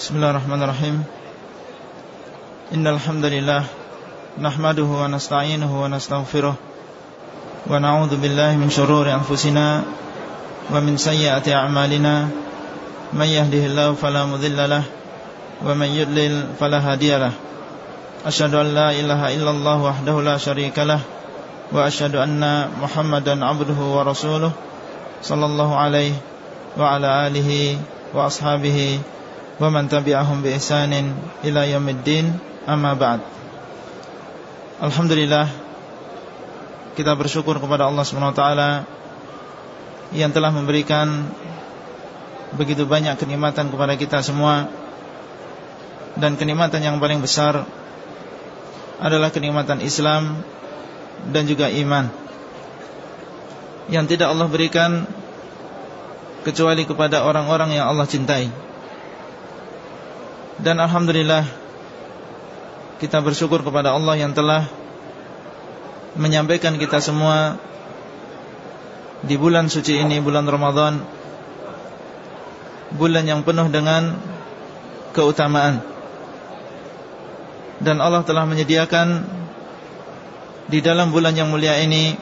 Bismillahirrahmanirrahim. Innal hamdalillah nahmaduhu wa nasta'inuhu wa nastaghfiruh. Wa na'udzu billahi min shururi anfusina wa min sayyiati a'malina. May yahdihillahu fala wa man yudlil fala Asyhadu an la ilaha illallah wahdahu la wa asyhadu anna Muhammadan abduhu wa rasuluh sallallahu alaihi wa ala alihi wa ashabihi wa man tabi'ahum bi ihsanin ila yaumiddin amma ba'd. Alhamdulillah kita bersyukur kepada Allah taala yang telah memberikan begitu banyak kenikmatan kepada kita semua. Dan kenikmatan yang paling besar adalah kenikmatan Islam dan juga iman yang tidak Allah berikan kecuali kepada orang-orang yang Allah cintai dan Alhamdulillah Kita bersyukur kepada Allah yang telah Menyampaikan kita semua Di bulan suci ini Bulan Ramadan Bulan yang penuh dengan Keutamaan. Dan Allah telah menyediakan Di dalam bulan yang mulia ini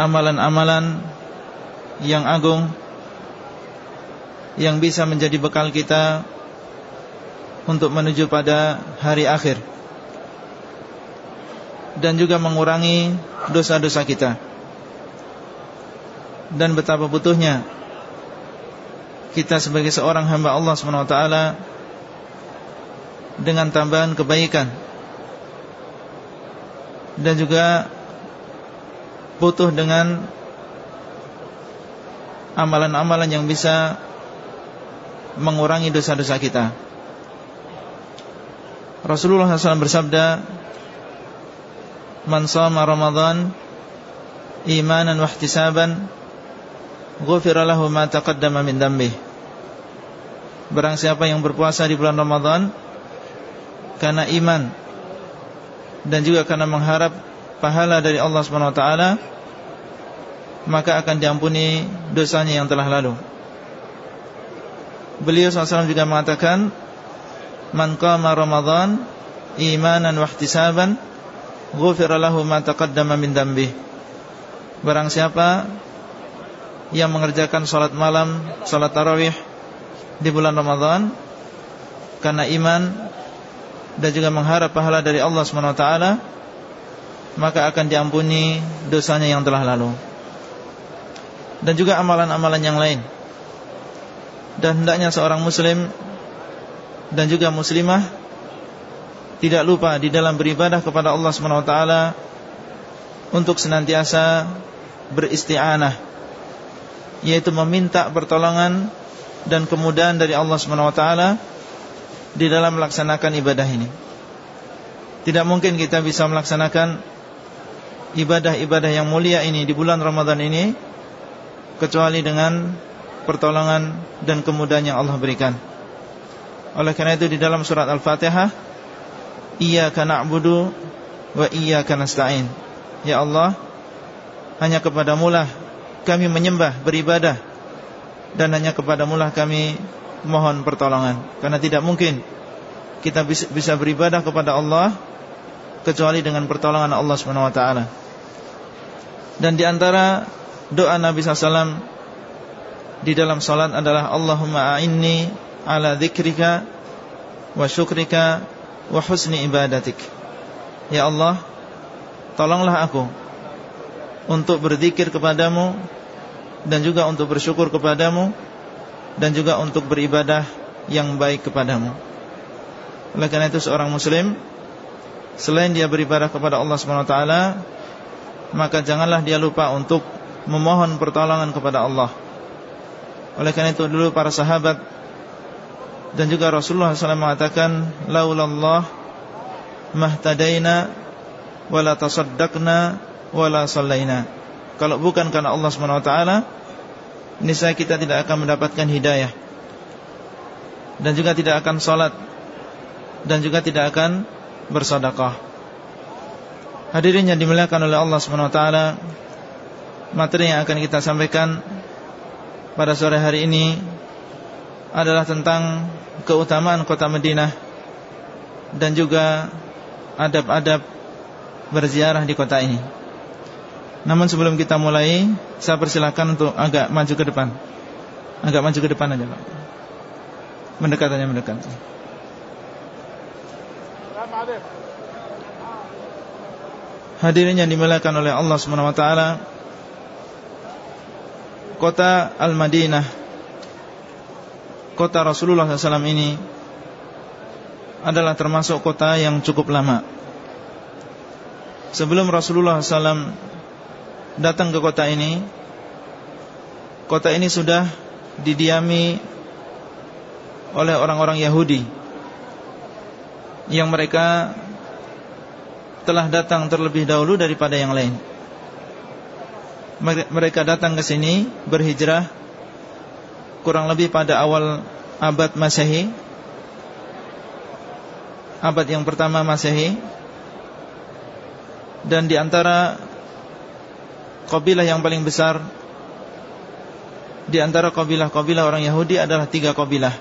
Amalan-amalan Yang agung Yang bisa menjadi bekal kita untuk menuju pada hari akhir. Dan juga mengurangi dosa-dosa kita. Dan betapa butuhnya kita sebagai seorang hamba Allah SWT dengan tambahan kebaikan. Dan juga butuh dengan amalan-amalan yang bisa mengurangi dosa-dosa kita. Rasulullah SAW bersabda Man sama Ramadan Imanan wa ihtisaban Ghufira lahu ma taqaddama min dambih Barang siapa yang berpuasa di bulan Ramadan Karena iman Dan juga karena mengharap Pahala dari Allah SWT Maka akan diampuni Dosanya yang telah lalu. Beliau SAW juga mengatakan man qama Ramadan imanan wa ihtisaban ghufira lahu ma taqaddama min dambi. Barang siapa yang mengerjakan salat malam, salat tarawih di bulan Ramadan karena iman dan juga mengharap pahala dari Allah SWT maka akan diampuni dosanya yang telah lalu dan juga amalan-amalan yang lain dan hendaknya seorang muslim dan juga muslimah tidak lupa di dalam beribadah kepada Allah SWT untuk senantiasa beristi'anah yaitu meminta pertolongan dan kemudahan dari Allah SWT di dalam melaksanakan ibadah ini. Tidak mungkin kita bisa melaksanakan ibadah-ibadah yang mulia ini di bulan Ramadan ini kecuali dengan pertolongan dan kemudahan yang Allah berikan. Oleh karena itu di dalam surat Al-Fatihah Iyyaka na'budu wa iyyaka nasta'in. Ya Allah, hanya kepadamu lah kami menyembah, beribadah dan hanya kepadamu lah kami mohon pertolongan. Karena tidak mungkin kita bisa beribadah kepada Allah kecuali dengan pertolongan Allah taala. Dan di antara doa Nabi SAW di dalam salat adalah Allahumma a'inni ala dzikrika wa syukrika wa husni ibadatik. Ya Allah, tolonglah aku untuk berzikir kepadamu dan juga untuk bersyukur kepadamu dan juga untuk beribadah yang baik kepadamu. Oleh karena itu seorang muslim selain dia beribadah kepada Allah SWT maka janganlah dia lupa untuk memohon pertolongan kepada Allah. Oleh karena itu dulu para sahabat dan juga Rasulullah SAW mengatakan laulallah mahtadaina wala tasaddaqna wala sallaina. Kalau bukan karena Allah SWT niscaya kita tidak akan mendapatkan hidayah dan juga tidak akan salat dan juga tidak akan bersedekah. Hadirin yang dimuliakan oleh Allah SWT materi yang akan kita sampaikan pada sore hari ini adalah tentang keutamaan kota Madinah dan juga adab-adab berziarah di kota ini. Namun sebelum kita mulai, saya persilahkan untuk agak maju ke depan. Agak maju ke depan aja, Pak. Mendekat aja, mendekat. Hadirin yang dimuliakan oleh Allah Subhanahu wa taala. Kota Al-Madinah Kota Rasulullah SAW ini Adalah termasuk kota yang cukup lama. Sebelum Rasulullah SAW Datang ke kota ini Kota ini sudah Didiami Oleh orang-orang Yahudi Yang mereka Telah datang terlebih dahulu Daripada yang lain. Mereka datang ke sini berhijrah kurang lebih pada awal abad Masehi. Abad yang pertama Masehi. Dan di antara kabilah yang paling besar di antara kabilah-kabilah orang Yahudi adalah tiga kabilah.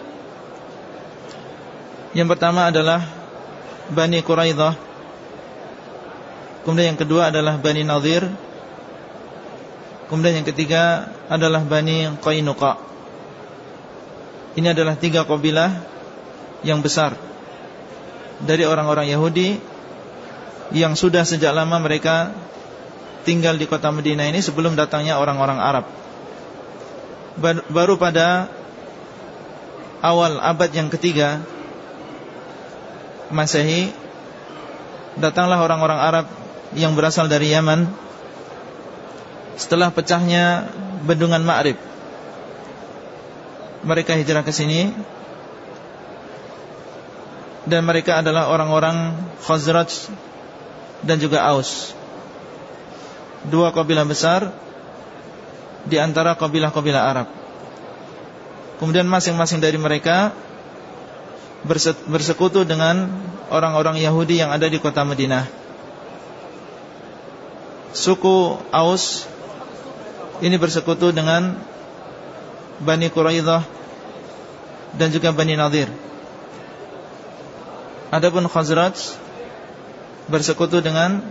Yang pertama adalah Bani Quraidah. Kemudian yang kedua adalah Bani Nadir Kemudian yang ketiga adalah Bani Qainuqa Ini adalah tiga kabilah yang besar. Dari orang-orang Yahudi Yang sudah sejak lama mereka tinggal di kota Medina ini Sebelum datangnya orang-orang Arab. Baru pada awal abad yang ketiga Masehi Datanglah orang-orang Arab yang berasal dari Yaman. Setelah pecahnya bendungan Ma'rib mereka hijrah ke sini. Dan mereka adalah orang-orang Khazraj dan juga Aus. Dua kabilah besar di antara kabilah-kabilah Arab. Kemudian masing-masing dari mereka bersekutu dengan orang-orang Yahudi yang ada di kota Madinah. Suku Aus ini bersekutu dengan Bani Quraidah dan juga Bani Nadir. Adapun Khazraj bersekutu dengan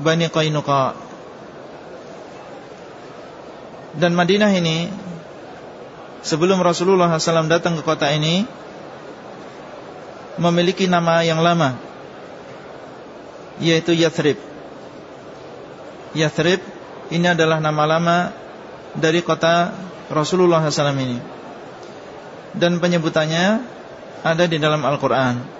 Bani Qainuqa. Dan Madinah ini sebelum Rasulullah SAW datang ke kota ini memiliki nama yang lama yaitu Yathrib. Yathrib ini adalah nama lama dari kota Rasulullah SAW ini. Dan penyebutannya ada di dalam Al-Quran.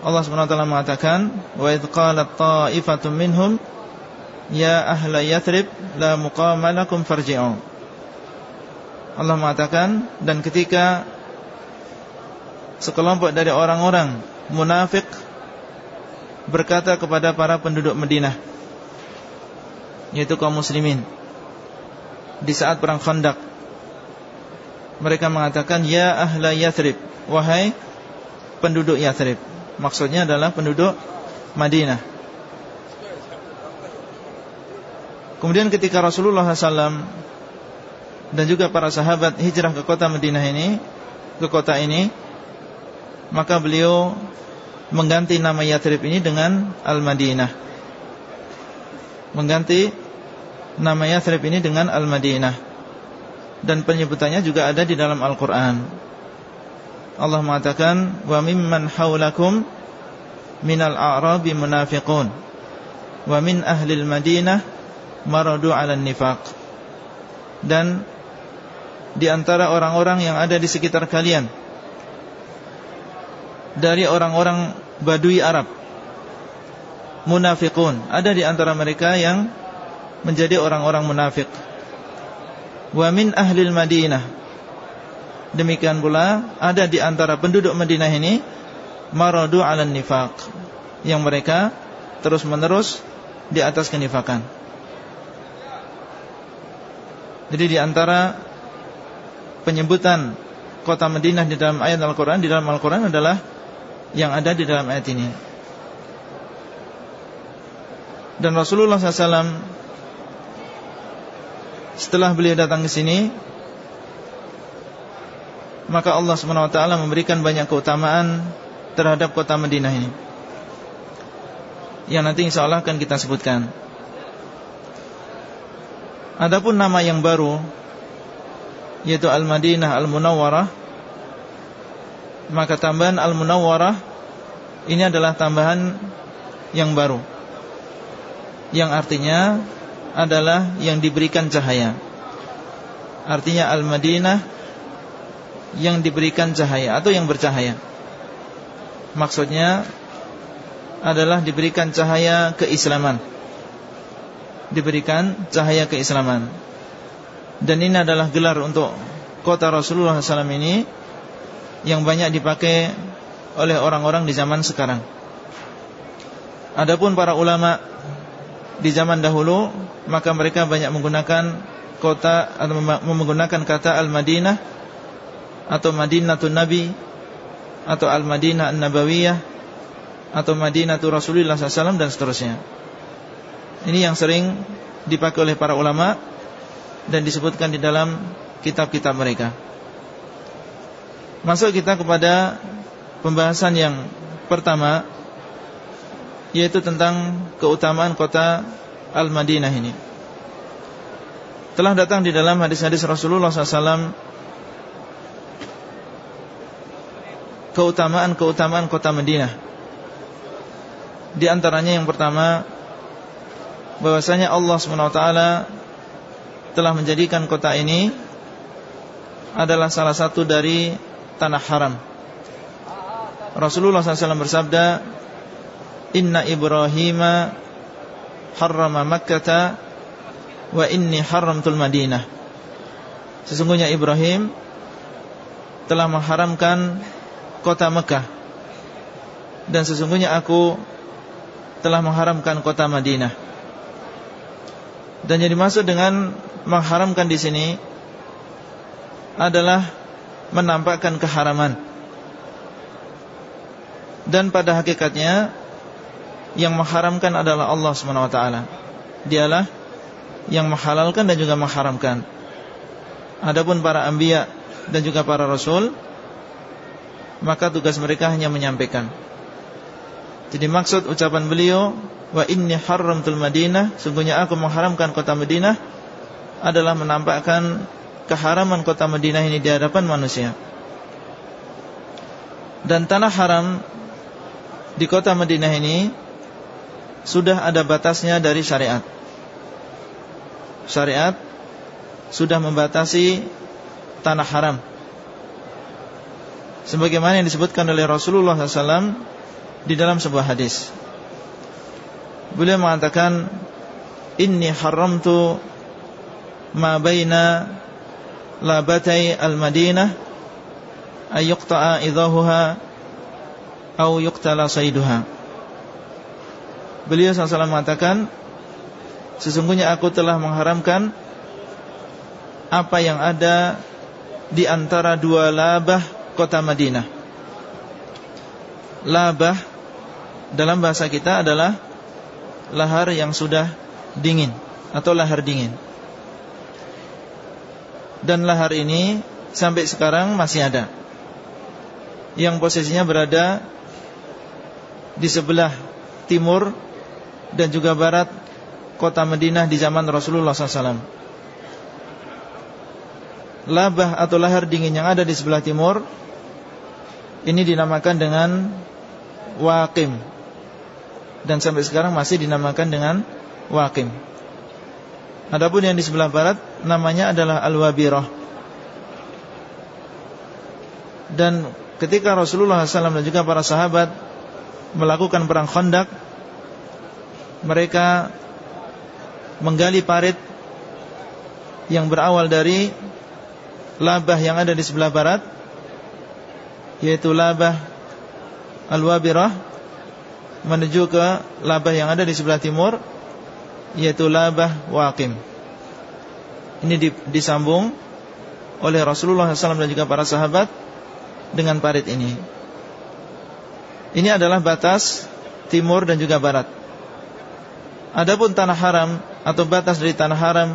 Allah SWT mengatakan Wa idh qalat ta'ifatum minhum Ya ahla yathrib La muqamalakum farji'u Allah mengatakan Dan ketika Sekelompok dari orang-orang Munafik Berkata kepada para penduduk Madinah yaitu kaum muslimin di saat perang Khandaq. Mereka mengatakan ya ahla Yathrib. Wahai penduduk Yathrib. Maksudnya adalah penduduk Madinah. Kemudian ketika Rasulullah SAW dan juga para sahabat hijrah ke kota Madinah ini ke kota ini maka beliau mengganti nama Yathrib ini dengan Al-Madinah. Mengganti nama Yathrib ini dengan Al-Madinah dan penyebutannya juga ada di dalam Al-Qur'an. Allah mengatakan wa mimman haulakum minal a'rabi munafiqun wa min ahli al-Madinah maradu 'alan nifaq. Dan di antara orang-orang yang ada di sekitar kalian dari orang-orang Badui Arab munafiqun. Ada di antara mereka yang menjadi orang-orang munafik. Wa min ahlil Madinah. Demikian pula ada di antara penduduk Madinah ini maradu 'alan nifaq yang mereka terus-menerus di atas kenifakan. Jadi di antara penyebutan kota Madinah di dalam ayat Al-Qur'an di dalam Al-Qur'an adalah yang ada di dalam ayat ini. Dan Rasulullah SAW Setelah beliau datang ke sini Maka Allah SWT memberikan banyak keutamaan Terhadap kota Madinah ini. Yang nanti insya Allah akan kita sebutkan. Adapun nama yang baru Yaitu Al-Madinah Al-Munawwarah Maka tambahan Al-Munawwarah Ini adalah tambahan Yang baru. Yang artinya Adalah yang diberikan cahaya Artinya Al-Madinah yang diberikan cahaya atau yang bercahaya. Maksudnya adalah diberikan cahaya keislaman. Diberikan cahaya keislaman. Dan ini adalah gelar untuk kota Rasulullah SAW ini yang banyak dipakai oleh orang-orang di zaman sekarang. Adapun para ulama di zaman dahulu maka mereka banyak menggunakan kota atau menggunakan kata Al-Madinah atau Madinatul Nabi atau Al-Madinah An-Nabawiyah atau Madinatul Rasulullah SAW dan seterusnya. Ini yang sering dipakai oleh para ulama dan disebutkan di dalam kitab-kitab mereka. Masuk kita kepada pembahasan yang pertama yaitu tentang keutamaan kota Al-Madinah ini. Telah datang di dalam hadis-hadis Rasulullah SAW keutamaan-keutamaan kota Madinah. Di antaranya yang pertama bahwasanya Allah SWT telah menjadikan kota ini adalah salah satu dari tanah haram. Rasulullah SAW bersabda, Inna Ibrahim harrama Makkah wa haramtul Madinah. Sesungguhnya Ibrahim telah mengharamkan kota Mekah. Dan sesungguhnya aku telah mengharamkan kota Madinah. Dan yang dimaksud dengan mengharamkan di sini adalah menampakkan keharaman. Dan pada hakikatnya yang mengharamkan adalah Allah SWT Dialah yang menghalalkan dan juga mengharamkan Adapun para anbiya dan juga para rasul maka tugas mereka hanya menyampaikan. Jadi maksud ucapan beliau wa inni haramtul Madinah, sungguhnya aku mengharamkan kota Madinah adalah menampakkan keharaman kota Madinah ini di hadapan manusia. Dan tanah haram di kota Madinah ini sudah ada batasnya dari syariat. Syariat sudah membatasi tanah haram sebagaimana yang disebutkan oleh Rasulullah SAW di dalam sebuah hadis. Beliau mengatakan, Inni haramtu ma baina labatai al-Madinah ayyuqta'a idhahuha au yuqtala sayduha. Beliau SAW mengatakan, sesungguhnya aku telah mengharamkan apa yang ada di antara dua labah kota Madinah. Labah dalam bahasa kita adalah lahar yang sudah dingin atau lahar dingin. Dan lahar ini sampai sekarang masih ada. Yang posisinya berada di sebelah timur dan juga barat kota Madinah di zaman Rasulullah SAW. Labah atau lahar dingin yang ada di sebelah timur ini dinamakan dengan Waqim. Dan sampai sekarang masih dinamakan dengan Waqim. Adapun yang di sebelah barat Namanya adalah Al-Wabirah. Dan ketika Rasulullah SAW dan juga para sahabat Melakukan perang khandak Mereka Menggali parit Yang berawal dari Labah yang ada di sebelah barat yaitu labah al-wabirah menuju ke labah yang ada di sebelah timur yaitu labah waqim. Ini disambung oleh Rasulullah SAW dan juga para sahabat dengan parit ini. Ini adalah batas timur dan juga barat. Adapun tanah haram atau batas dari tanah haram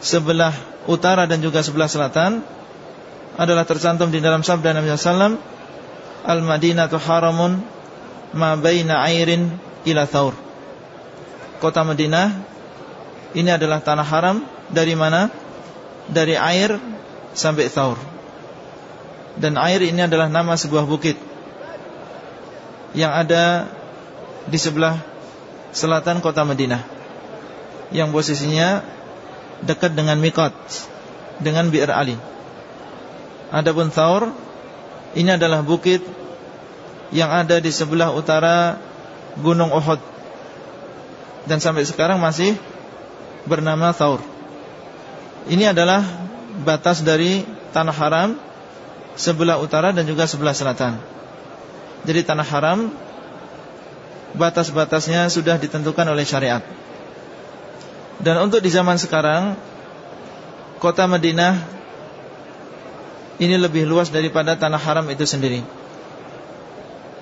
sebelah utara dan juga sebelah selatan adalah tercantum di dalam sabda Nabi sallallahu Al-Madinatu haramun ma baina airin ila thaur. Kota Madinah ini adalah tanah haram dari mana? Dari air sampai Thaur. Dan air ini adalah nama sebuah bukit yang ada di sebelah selatan kota Madinah yang posisinya dekat dengan Mikot dengan Bi'r Ali. Adapun Thaur ini adalah bukit yang ada di sebelah utara Gunung Uhud dan sampai sekarang masih bernama Thaur. Ini adalah batas dari tanah haram sebelah utara dan juga sebelah selatan. Jadi tanah haram batas-batasnya sudah ditentukan oleh syariat. Dan untuk di zaman sekarang kota Madinah ini lebih luas daripada tanah haram itu sendiri.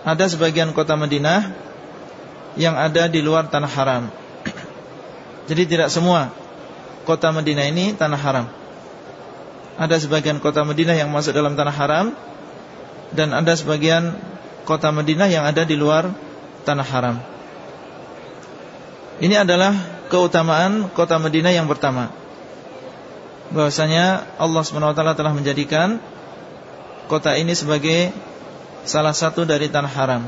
Ada sebagian kota Madinah yang ada di luar tanah haram. Jadi tidak semua kota Madinah ini tanah haram. Ada sebagian kota Madinah yang masuk dalam tanah haram dan ada sebagian kota Madinah yang ada di luar tanah haram. Ini adalah keutamaan kota Madinah yang pertama bahwasanya Allah SWT telah menjadikan kota ini sebagai salah satu dari tanah haram.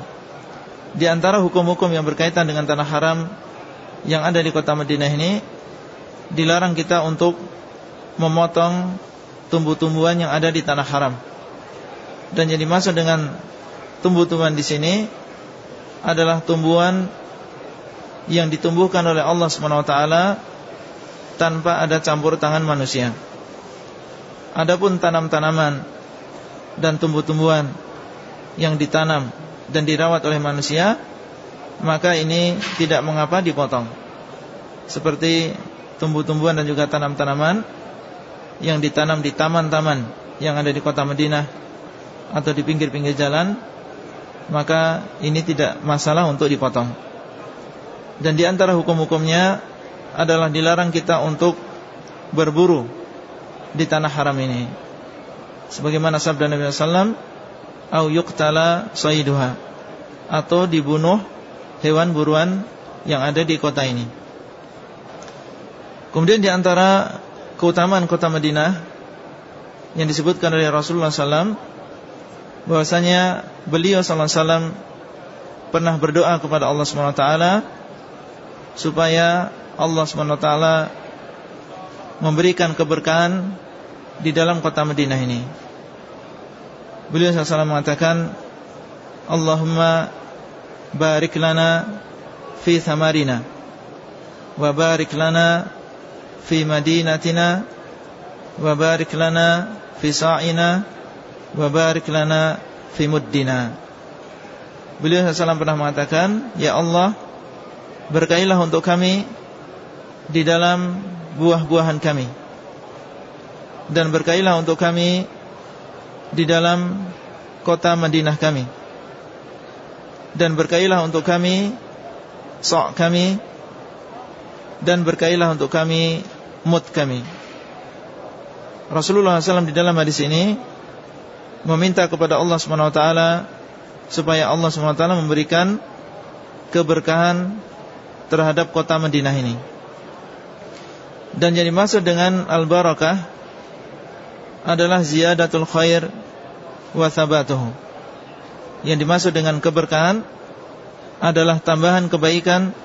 Di antara hukum-hukum yang berkaitan dengan tanah haram yang ada di kota Madinah ini dilarang kita untuk memotong tumbuh-tumbuhan yang ada di tanah haram. Dan yang dimaksud dengan tumbuh-tumbuhan di sini adalah tumbuhan yang ditumbuhkan oleh Allah SWT tanpa ada campur tangan manusia. Adapun tanam-tanaman dan tumbuh-tumbuhan yang ditanam dan dirawat oleh manusia, maka ini tidak mengapa dipotong. Seperti tumbuh-tumbuhan dan juga tanam-tanaman yang ditanam di taman-taman yang ada di kota Madinah atau di pinggir-pinggir jalan, maka ini tidak masalah untuk dipotong. Dan di antara hukum-hukumnya adalah dilarang kita untuk berburu di tanah haram ini. Sebagaimana sabda Nabi sallallahu au yuqtala sayduha atau dibunuh hewan buruan yang ada di kota ini. Kemudian di antara keutamaan kota Madinah yang disebutkan oleh Rasulullah SAW bahwasanya beliau SAW pernah berdoa kepada Allah SWT supaya Allah SWT memberikan keberkahan di dalam kota Madinah ini. Beliau SAW mengatakan, Allahumma barik lana fi thamarina wa barik lana fi madinatina wa barik lana fi sa'ina wa barik lana fi muddina. Beliau SAW pernah mengatakan, Ya Allah, berkailah untuk kami di dalam buah-buahan kami. Dan berkailah untuk kami di dalam kota Madinah kami. Dan berkailah untuk kami sok kami. Dan berkailah untuk kami mut kami. Rasulullah SAW di dalam hadis ini meminta kepada Allah SWT supaya Allah SWT memberikan keberkahan terhadap kota Madinah ini dan yang dimaksud dengan al-barakah adalah ziyadatul khair wa thabatuhu. Yang dimaksud dengan keberkahan adalah tambahan kebaikan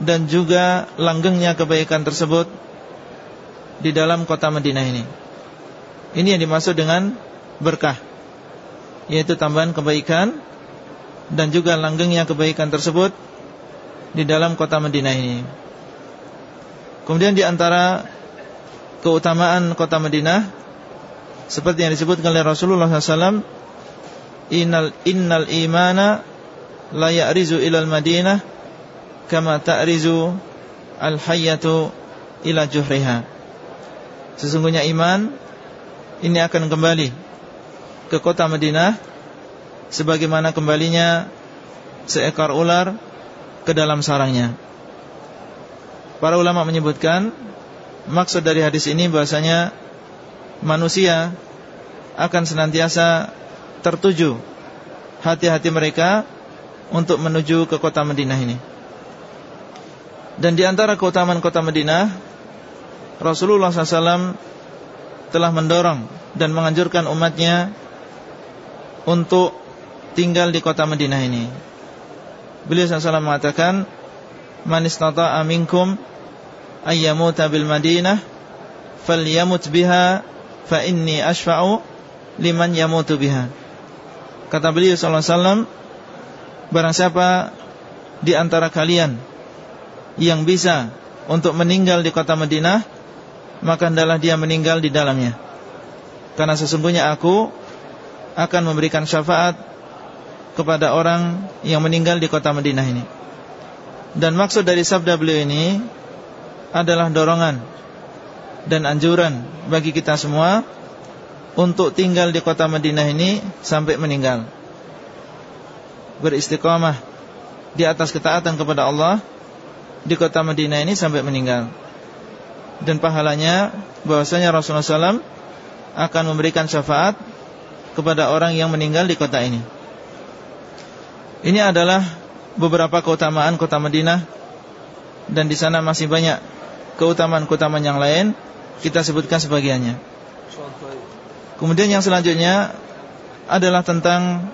dan juga langgengnya kebaikan tersebut di dalam kota Madinah ini. Ini yang dimaksud dengan berkah yaitu tambahan kebaikan dan juga langgengnya kebaikan tersebut di dalam kota Madinah ini. Kemudian di antara keutamaan kota Madinah seperti yang disebutkan oleh Rasulullah SAW, innal innal imana la ya'rizu ilal Madinah kama ta'rizu al hayyatu ila juhriha. Sesungguhnya iman ini akan kembali ke kota Madinah sebagaimana kembalinya seekor ular ke dalam sarangnya. Para ulama menyebutkan maksud dari hadis ini bahasanya manusia akan senantiasa tertuju hati-hati mereka untuk menuju ke kota Madinah ini. Dan di antara keutamaan kota Madinah, Rasulullah SAW telah mendorong dan menganjurkan umatnya untuk tinggal di kota Madinah ini. Beliau SAW mengatakan, "Man istata'a minkum ayyamuta bil Madinah falyamut biha fa inni ashfa'u liman yamutu biha." Kata beliau SAW, barang siapa di antara kalian yang bisa untuk meninggal di kota Madinah, maka hendaklah dia meninggal di dalamnya. Karena sesungguhnya aku akan memberikan syafaat kepada orang yang meninggal di kota Madinah ini. Dan maksud dari sabda beliau ini adalah dorongan dan anjuran bagi kita semua untuk tinggal di kota Madinah ini sampai meninggal. Beristiqamah di atas ketaatan kepada Allah di kota Madinah ini sampai meninggal. Dan pahalanya bahwasanya Rasulullah SAW akan memberikan syafaat kepada orang yang meninggal di kota ini. Ini adalah beberapa keutamaan kota Madinah dan di sana masih banyak keutamaan-keutamaan yang lain kita sebutkan sebagiannya. Kemudian yang selanjutnya adalah tentang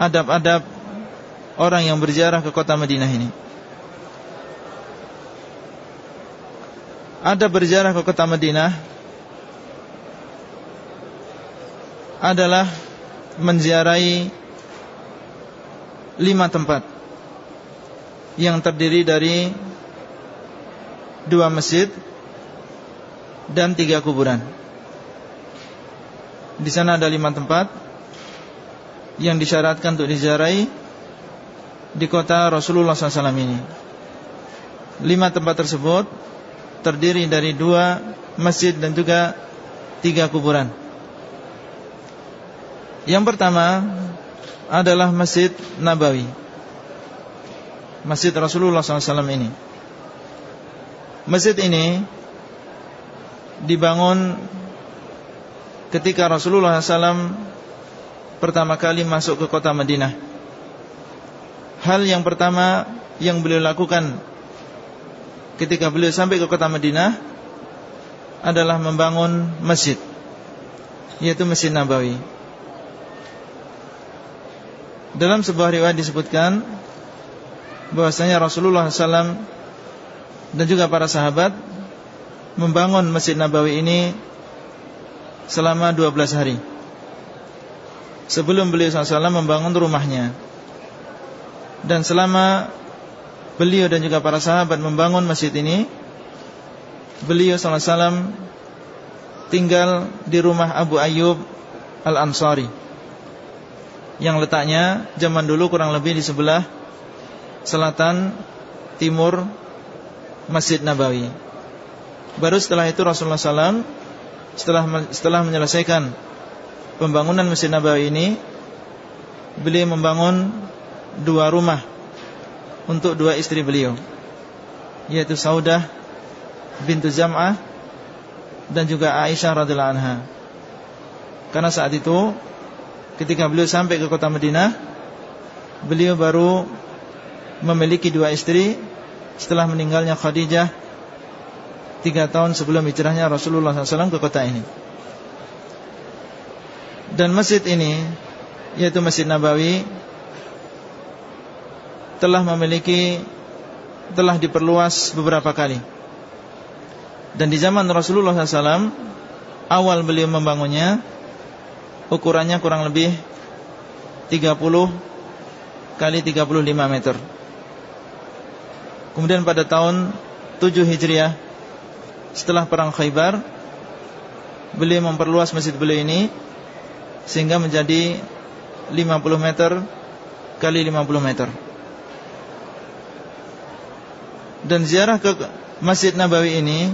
adab-adab orang yang berziarah ke kota Madinah ini. Ada berziarah ke kota Madinah adalah menziarahi lima tempat yang terdiri dari dua masjid dan tiga kuburan. Di sana ada lima tempat yang disyaratkan untuk diziarahi di kota Rasulullah SAW ini. Lima tempat tersebut terdiri dari dua masjid dan juga tiga kuburan. Yang pertama adalah Masjid Nabawi. Masjid Rasulullah SAW ini. Masjid ini dibangun ketika Rasulullah SAW pertama kali masuk ke kota Madinah. Hal yang pertama yang beliau lakukan ketika beliau sampai ke kota Madinah adalah membangun masjid, yaitu Masjid Nabawi. Dalam sebuah riwayat disebutkan bahwasanya Rasulullah SAW dan juga para sahabat membangun Masjid Nabawi ini selama 12 hari. Sebelum beliau SAW membangun rumahnya. Dan selama beliau dan juga para sahabat membangun masjid ini Beliau SAW tinggal di rumah Abu Ayyub Al-Ansari Yang letaknya zaman dulu kurang lebih di sebelah Selatan Timur Masjid Nabawi Baru setelah itu Rasulullah SAW setelah setelah menyelesaikan pembangunan Masjid Nabawi ini beliau membangun dua rumah untuk dua istri beliau yaitu Saudah bintu Zam'ah dan juga Aisyah radhiyallahu anha. Karena saat itu ketika beliau sampai ke kota Madinah beliau baru memiliki dua istri setelah meninggalnya Khadijah tiga tahun sebelum hijrahnya Rasulullah SAW ke kota ini. Dan masjid ini, yaitu Masjid Nabawi, telah memiliki, telah diperluas beberapa kali. Dan di zaman Rasulullah SAW, awal beliau membangunnya, ukurannya kurang lebih 30 kali 35 meter. Kemudian pada tahun 7 Hijriah setelah perang Khaybar beliau memperluas masjid beliau ini sehingga menjadi 50 meter kali 50 meter. Dan ziarah ke Masjid Nabawi ini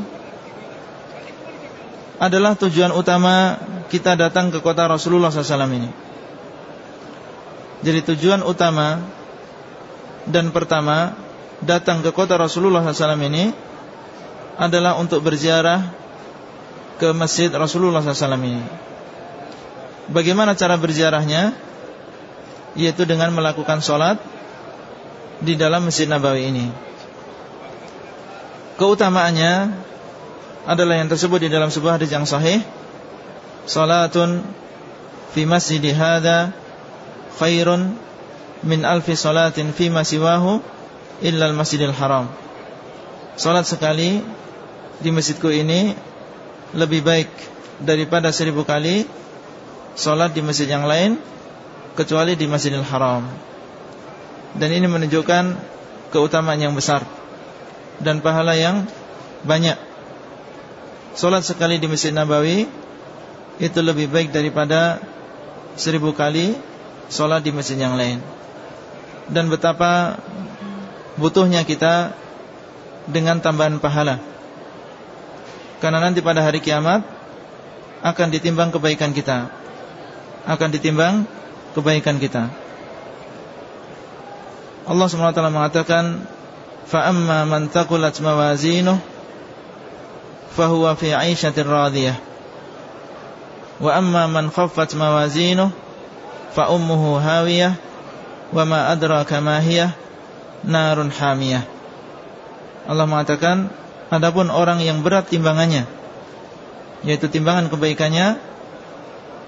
adalah tujuan utama kita datang ke kota Rasulullah SAW ini. Jadi tujuan utama dan pertama datang ke kota Rasulullah SAW ini adalah untuk berziarah ke masjid Rasulullah SAW ini. Bagaimana cara berziarahnya? Yaitu dengan melakukan sholat di dalam masjid Nabawi ini. Keutamaannya adalah yang tersebut di dalam sebuah hadis yang sahih. Salatun fi masjid hada khairun min alfi salatin fi siwahu illa al-masjidil haram. Salat sekali di masjidku ini lebih baik daripada seribu kali Salat di masjid yang lain Kecuali di masjidil haram Dan ini menunjukkan Keutamaan yang besar Dan pahala yang banyak Salat sekali di masjid Nabawi Itu lebih baik daripada Seribu kali Salat di masjid yang lain Dan betapa Butuhnya kita Dengan tambahan pahala karena nanti pada hari kiamat Akan ditimbang kebaikan kita Akan ditimbang kebaikan kita Allah SWT mengatakan فَأَمَّا مَنْ تَقُلَتْ مَوَازِينُهُ فَهُوَ فِي عَيْشَةٍ رَاضِيَةٍ وَأَمَّا مَنْ خَفَّتْ مَوَازِينُهُ فَأُمُّهُ هَاوِيَةٌ وَمَا أَدْرَاكَ مَا هِيَهْ نَارٌ حَامِيَةٌ Allah mengatakan Adapun orang yang berat timbangannya Yaitu timbangan kebaikannya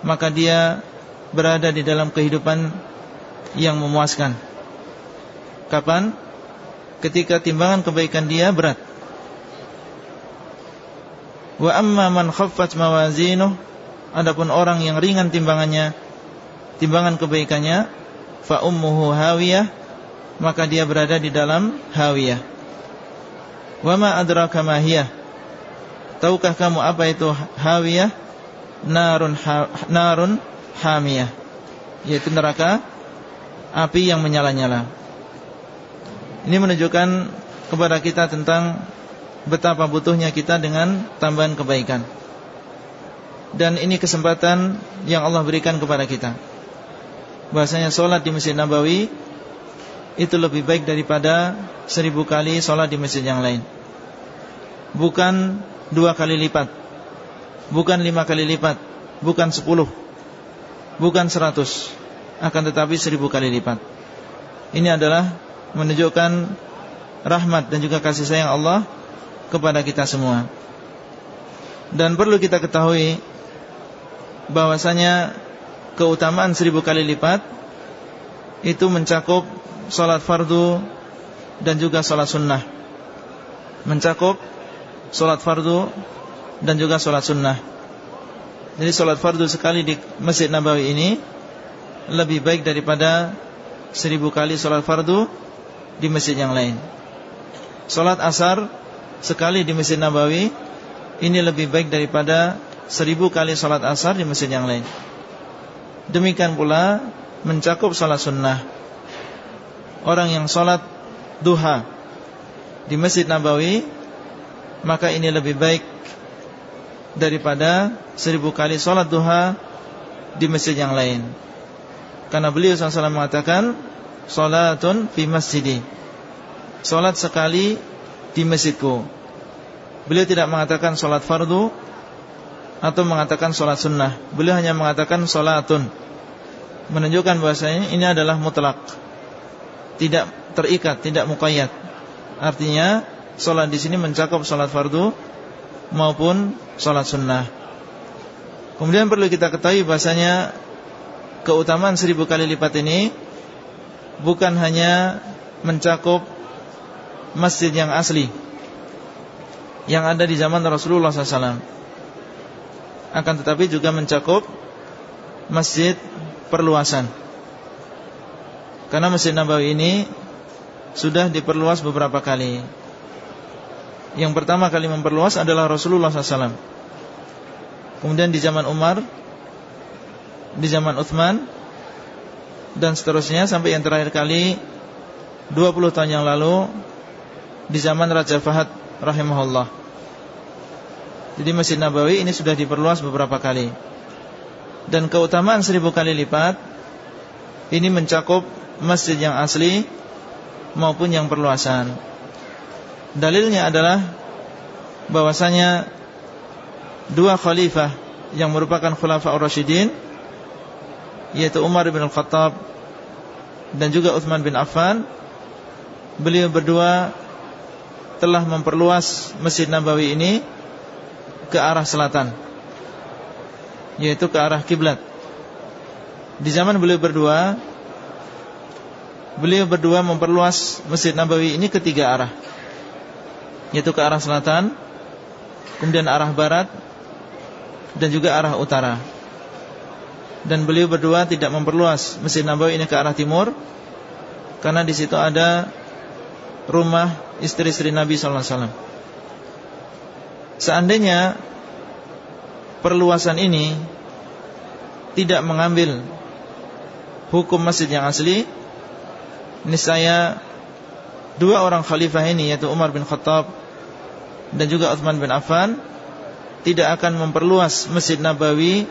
Maka dia berada di dalam kehidupan yang memuaskan Kapan? Ketika timbangan kebaikan dia berat Wa amma man khaffat mawazinuh Adapun orang yang ringan timbangannya Timbangan kebaikannya Fa ummuhu hawiyah Maka dia berada di dalam hawiyah. Wama adraka mahiyah Tahukah kamu apa itu hawiyah? Narun, ha, narun hamiyah Yaitu neraka Api yang menyala-nyala. Ini menunjukkan kepada kita tentang Betapa butuhnya kita dengan tambahan kebaikan. Dan ini kesempatan yang Allah berikan kepada kita. Bahasanya sholat di Masjid Nabawi itu lebih baik daripada seribu kali sholat di masjid yang lain. Bukan dua kali lipat, bukan lima kali lipat, bukan sepuluh, bukan seratus, akan tetapi seribu kali lipat. Ini adalah menunjukkan rahmat dan juga kasih sayang Allah kepada kita semua. Dan perlu kita ketahui bahwasanya keutamaan seribu kali lipat itu mencakup Salat fardu dan juga salat sunnah. Mencakup Salat fardu dan juga salat sunnah. Jadi salat fardu sekali di Masjid Nabawi ini Lebih baik daripada Seribu kali salat fardu Di masjid yang lain. Salat asar Sekali di Masjid Nabawi Ini lebih baik daripada Seribu kali salat asar di masjid yang lain. Demikian pula Mencakup salat sunnah. Orang yang sholat duha di Masjid Nabawi Maka ini lebih baik Daripada seribu kali sholat duha Di masjid yang lain. Karena beliau SAW mengatakan Sholatun fi masjidi. Sholat sekali di masjidku Beliau tidak mengatakan sholat fardu Atau mengatakan sholat sunnah Beliau hanya mengatakan sholatun Menunjukkan bahasanya ini adalah mutlak tidak terikat, tidak muqayyad. Artinya salat di sini mencakup salat fardu maupun salat sunnah. Kemudian perlu kita ketahui bahasanya keutamaan seribu kali lipat ini bukan hanya mencakup masjid yang asli yang ada di zaman Rasulullah SAW, akan tetapi juga mencakup masjid perluasan. Karena Masjid Nabawi ini sudah diperluas beberapa kali. Yang pertama kali memperluas adalah Rasulullah SAW. Kemudian di zaman Umar, di zaman Uthman, dan seterusnya sampai yang terakhir kali 20 tahun yang lalu di zaman Raja Fahad rahimahullah. Jadi Masjid Nabawi ini sudah diperluas beberapa kali. Dan keutamaan seribu kali lipat ini mencakup masjid yang asli maupun yang perluasan. Dalilnya adalah bahwasanya dua khalifah yang merupakan khulafa ar-rasyidin yaitu Umar bin Al-Khattab dan juga Uthman bin Affan beliau berdua telah memperluas Masjid Nabawi ini ke arah selatan yaitu ke arah kiblat di zaman beliau berdua beliau berdua memperluas Masjid Nabawi ini ke tiga arah yaitu ke arah selatan kemudian arah barat dan juga arah utara. Dan beliau berdua tidak memperluas Masjid Nabawi ini ke arah timur karena di situ ada rumah istri-istri Nabi sallallahu alaihi wasallam. Seandainya perluasan ini tidak mengambil hukum masjid yang asli, niscaya dua orang khalifah ini yaitu Umar bin Khattab dan juga Uthman bin Affan tidak akan memperluas Masjid Nabawi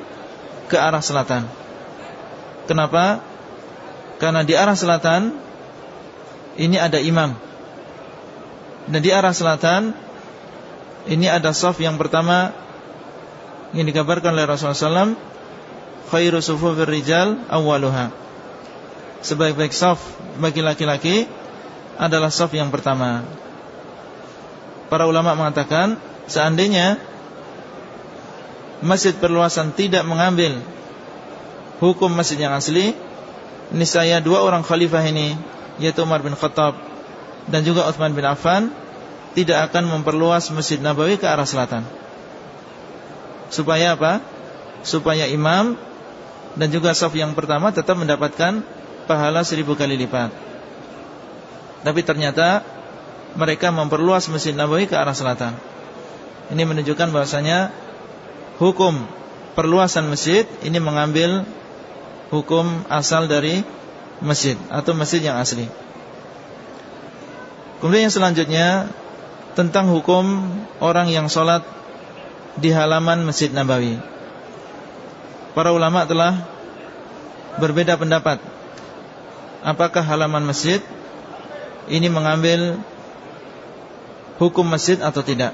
ke arah selatan. Kenapa? Karena di arah selatan ini ada imam. Dan di arah selatan ini ada saf yang pertama yang dikabarkan oleh Rasulullah SAW khairu sufufir rijal awwaluha. Sebaik-baik saf bagi laki-laki adalah saf yang pertama para ulama mengatakan seandainya masjid perluasan tidak mengambil hukum masjid yang asli, niscaya dua orang khalifah ini yaitu Umar bin Khattab dan juga Uthman bin Affan tidak akan memperluas Masjid Nabawi ke arah selatan. Supaya apa? Supaya imam dan juga saf yang pertama tetap mendapatkan pahala seribu kali lipat. Tapi ternyata mereka memperluas Masjid Nabawi ke arah selatan. Ini menunjukkan bahwasanya hukum perluasan masjid ini mengambil hukum asal dari masjid atau masjid yang asli. Kemudian yang selanjutnya tentang hukum orang yang sholat di halaman Masjid Nabawi. Para ulama telah berbeda pendapat. Apakah halaman masjid ini mengambil hukum masjid atau tidak.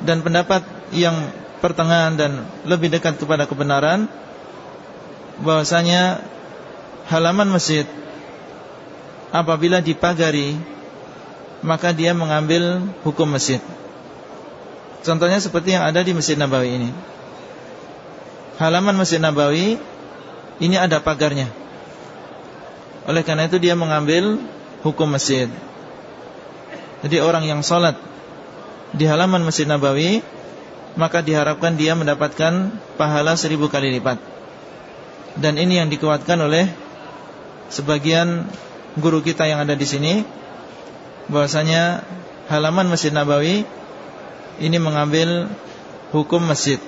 Dan pendapat yang pertengahan dan lebih dekat kepada kebenaran bahwasanya halaman masjid apabila dipagari maka dia mengambil hukum masjid. Contohnya seperti yang ada di Masjid Nabawi ini. Halaman Masjid Nabawi ini ada pagarnya. Oleh karena itu dia mengambil hukum masjid. Jadi orang yang sholat di halaman Masjid Nabawi Maka diharapkan dia mendapatkan pahala seribu kali lipat Dan ini yang dikuatkan oleh Sebagian guru kita yang ada di sini bahwasanya halaman Masjid Nabawi Ini mengambil hukum masjid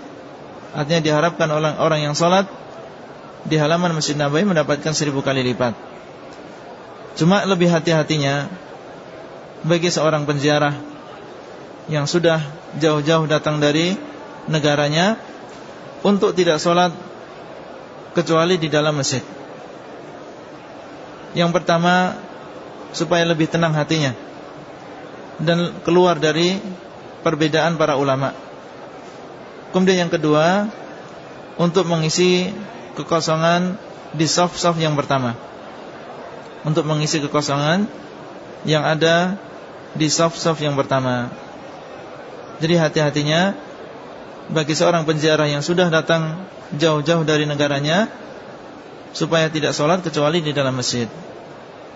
Artinya diharapkan orang, orang yang sholat Di halaman Masjid Nabawi mendapatkan seribu kali lipat Cuma lebih hati-hatinya bagi seorang penziarah yang sudah jauh-jauh datang dari negaranya untuk tidak sholat kecuali di dalam masjid. Yang pertama supaya lebih tenang hatinya dan keluar dari perbedaan para ulama. Kemudian yang kedua untuk mengisi kekosongan di soft-soft yang pertama. Untuk mengisi kekosongan yang ada di soft-soft yang pertama Jadi hati-hatinya Bagi seorang penjara yang sudah datang Jauh-jauh dari negaranya Supaya tidak sholat kecuali di dalam masjid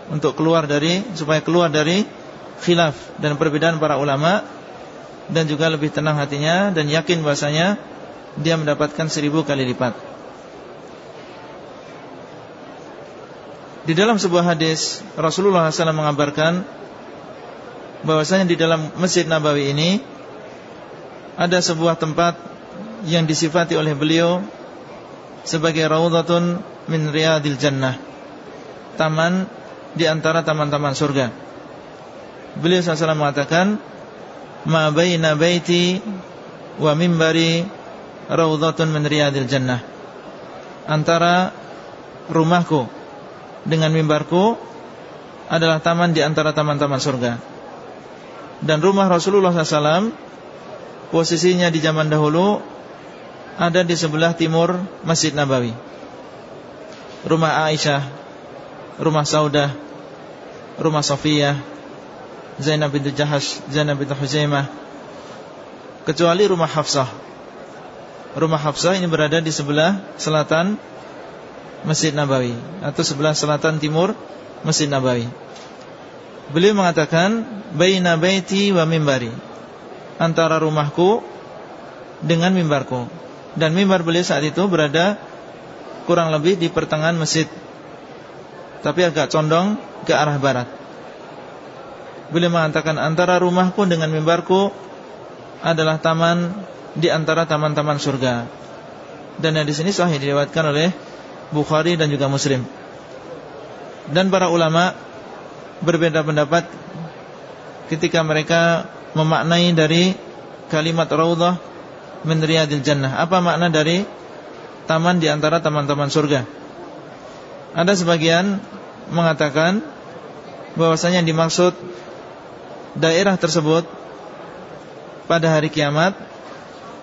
Untuk keluar dari Supaya keluar dari khilaf Dan perbedaan para ulama Dan juga lebih tenang hatinya Dan yakin bahasanya Dia mendapatkan seribu kali lipat Di dalam sebuah hadis Rasulullah SAW mengabarkan bahwasanya di dalam Masjid Nabawi ini ada sebuah tempat yang disifati oleh beliau sebagai raudhatun min riyadil jannah. Taman di antara taman-taman surga. Beliau SAW mengatakan, "Ma baina baiti wa mimbari raudhatun min riyadil jannah." Antara rumahku dengan mimbarku adalah taman di antara taman-taman surga dan rumah Rasulullah SAW posisinya di zaman dahulu ada di sebelah timur Masjid Nabawi. Rumah Aisyah, rumah Saudah, rumah Sofiyah, Zainab bintu Jahash, Zainab bintu Huzaimah. Kecuali rumah Hafsah. Rumah Hafsah ini berada di sebelah selatan Masjid Nabawi atau sebelah selatan timur Masjid Nabawi. Beliau mengatakan baina baiti wa mimbari. Antara rumahku dengan mimbarku. Dan mimbar beliau saat itu berada kurang lebih di pertengahan masjid. Tapi agak condong ke arah barat. Beliau mengatakan antara rumahku dengan mimbarku adalah taman di antara taman-taman surga. Dan di sini sahih diriwayatkan oleh Bukhari dan juga Muslim. Dan para ulama berbeda pendapat ketika mereka memaknai dari kalimat raudhah min riyadil jannah. Apa makna dari taman di antara taman-taman surga? Ada sebagian mengatakan bahwasanya yang dimaksud daerah tersebut pada hari kiamat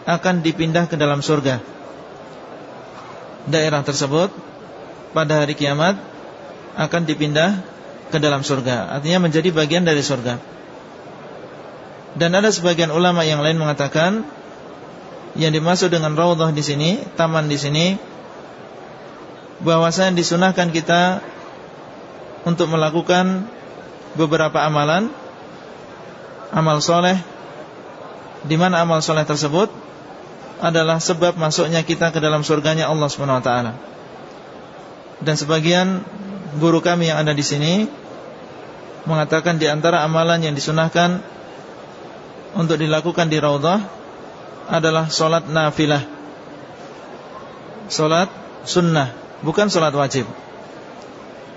akan dipindah ke dalam surga. Daerah tersebut pada hari kiamat akan dipindah ke dalam surga Artinya menjadi bagian dari surga Dan ada sebagian ulama yang lain mengatakan Yang dimaksud dengan raudhah di sini Taman di sini Bahwasanya disunahkan kita Untuk melakukan Beberapa amalan Amal soleh di mana amal soleh tersebut adalah sebab masuknya kita ke dalam surganya Allah SWT Dan sebagian guru kami yang ada di sini mengatakan di antara amalan yang disunahkan untuk dilakukan di raudhah adalah solat nafilah. Solat sunnah, bukan solat wajib.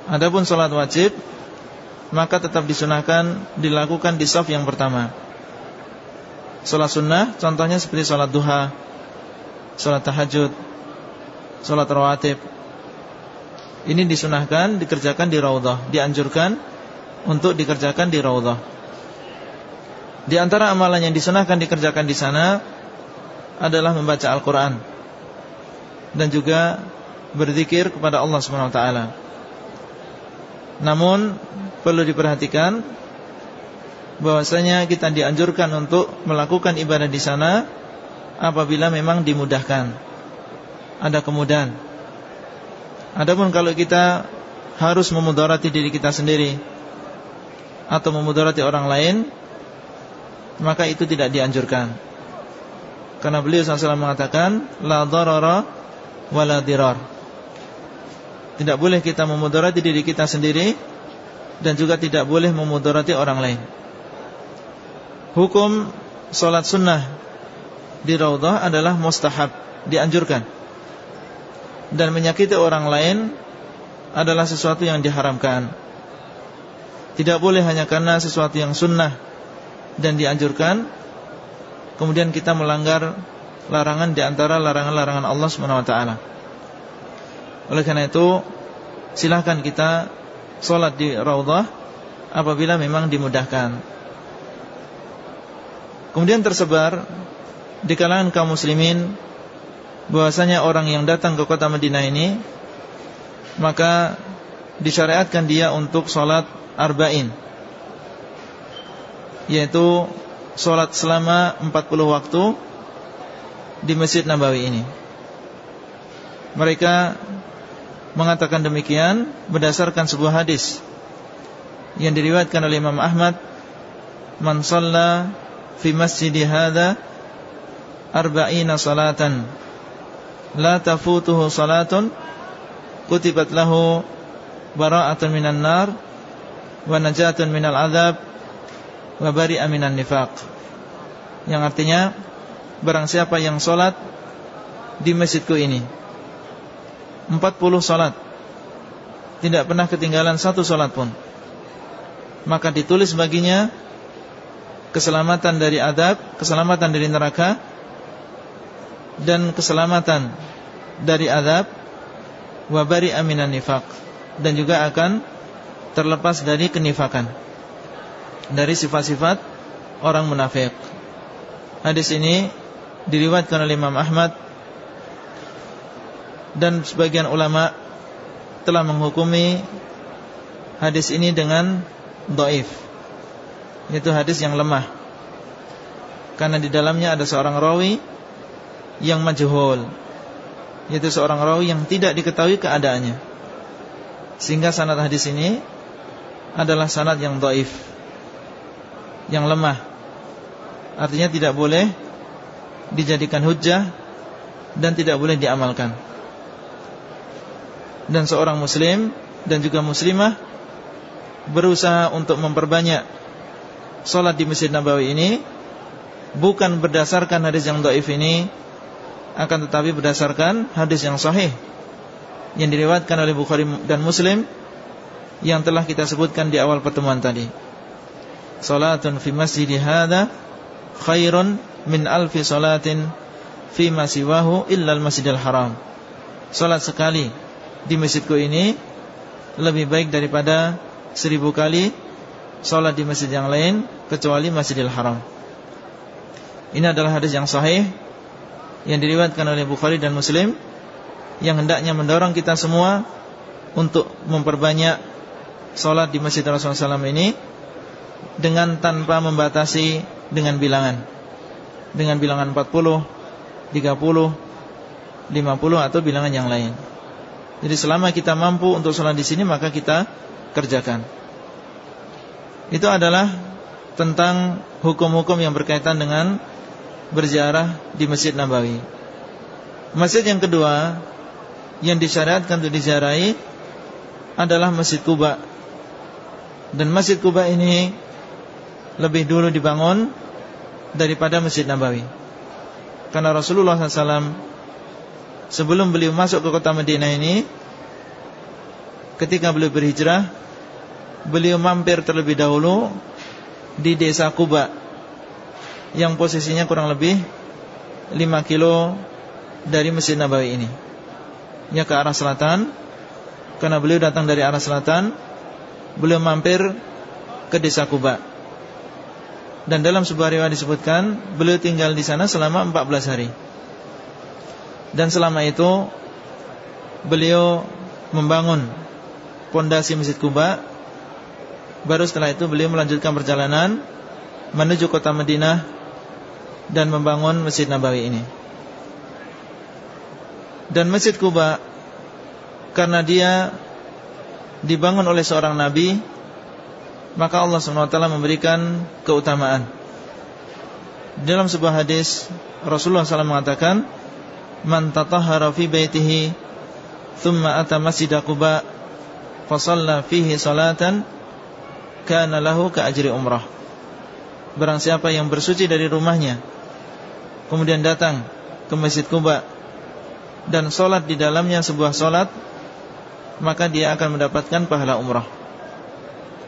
Adapun solat wajib maka tetap disunahkan dilakukan di saf yang pertama. Solat sunnah contohnya seperti solat duha, solat tahajud, solat rawatib ini disunahkan dikerjakan di raudhah, dianjurkan untuk dikerjakan di raudhah. Di antara amalan yang disunahkan dikerjakan di sana adalah membaca Al-Qur'an dan juga berzikir kepada Allah Subhanahu wa taala. Namun perlu diperhatikan bahwasanya kita dianjurkan untuk melakukan ibadah di sana apabila memang dimudahkan. Ada kemudahan. Adapun kalau kita harus memudarati diri kita sendiri atau memudarati orang lain, maka itu tidak dianjurkan. Karena beliau SAW mengatakan la darara wa la dirar. Tidak boleh kita memudarati diri kita sendiri dan juga tidak boleh memudarati orang lain. Hukum solat sunnah di raudhah adalah mustahab, dianjurkan dan menyakiti orang lain adalah sesuatu yang diharamkan. Tidak boleh hanya karena sesuatu yang sunnah dan dianjurkan, kemudian kita melanggar larangan di antara larangan-larangan Allah SWT. Oleh karena itu, silahkan kita sholat di raudhah apabila memang dimudahkan. Kemudian tersebar di kalangan kaum muslimin bahwasanya orang yang datang ke kota Madinah ini maka disyariatkan dia untuk sholat arba'in yaitu sholat selama 40 waktu di Masjid Nabawi ini mereka mengatakan demikian berdasarkan sebuah hadis yang diriwayatkan oleh Imam Ahmad man shalla fi masjidi hadha arba'ina salatan la tafutuhu salatun kutibat lahu bara'atun minan nar wa najatun minal azab wa bari'a minan nifaq. Yang artinya barang siapa yang solat di masjidku ini 40 solat tidak pernah ketinggalan satu solat pun. Maka ditulis baginya keselamatan dari adab keselamatan dari neraka dan keselamatan dari azab wa bari aminan nifaq. Dan juga akan terlepas dari kenifakan dari sifat-sifat orang munafik. Hadis ini diriwayatkan oleh Imam Ahmad dan sebagian ulama telah menghukumi hadis ini dengan doif, yaitu hadis yang lemah, karena di dalamnya ada seorang rawi yang majhul, yaitu seorang rawi yang tidak diketahui keadaannya, sehingga sanad hadis ini adalah sanad yang doif, yang lemah, artinya tidak boleh dijadikan hujah dan tidak boleh diamalkan dan seorang muslim dan juga muslimah berusaha untuk memperbanyak solat di Masjid Nabawi ini bukan berdasarkan hadis yang doif ini akan tetapi berdasarkan hadis yang sahih yang diriwayatkan oleh Bukhari dan Muslim yang telah kita sebutkan di awal pertemuan tadi. Salatun fi masjid hadza khairun min alfi salatin fi ma siwahu illa al-masjidil haram. Salat sekali di masjidku ini lebih baik daripada seribu kali sholat di masjid yang lain kecuali Masjidil Haram. Ini adalah hadis yang sahih yang diriwayatkan oleh Bukhari dan Muslim yang hendaknya mendorong kita semua untuk memperbanyak sholat di Masjid Rasulullah SAW ini dengan tanpa membatasi dengan bilangan, dengan bilangan 40, 30, 50 atau bilangan yang lain. Jadi selama kita mampu untuk sholat di sini maka kita kerjakan. Itu adalah tentang hukum-hukum yang berkaitan dengan berziarah di Masjid Nabawi. Masjid yang kedua yang disyariatkan untuk diziarahi adalah Masjid Kuba. Dan Masjid Kuba ini lebih dulu dibangun daripada Masjid Nabawi. Karena Rasulullah SAW sebelum beliau masuk ke kota Madinah ini ketika beliau berhijrah beliau mampir terlebih dahulu di desa Kuba yang posisinya kurang lebih 5 kilo dari Masjid Nabawi ini. Ya ke arah selatan. Karena beliau datang dari arah selatan beliau mampir ke desa Kuba. Dan dalam sebuah riwayat disebutkan beliau tinggal di sana selama 14 hari dan selama itu beliau membangun pondasi Masjid Kuba. Baru setelah itu beliau melanjutkan perjalanan menuju kota Madinah dan membangun Masjid Nabawi ini. Dan Masjid Kuba karena dia dibangun oleh seorang nabi, maka Allah SWT memberikan keutamaan. Dalam sebuah hadis Rasulullah SAW mengatakan, man tatahhara fi baitihi thumma ata masjid Quba fa shalla fihi salatan kana lahu ka ajri umrah Barang siapa yang bersuci dari rumahnya kemudian datang ke Masjid Kuba dan solat di dalamnya sebuah solat maka dia akan mendapatkan pahala umrah.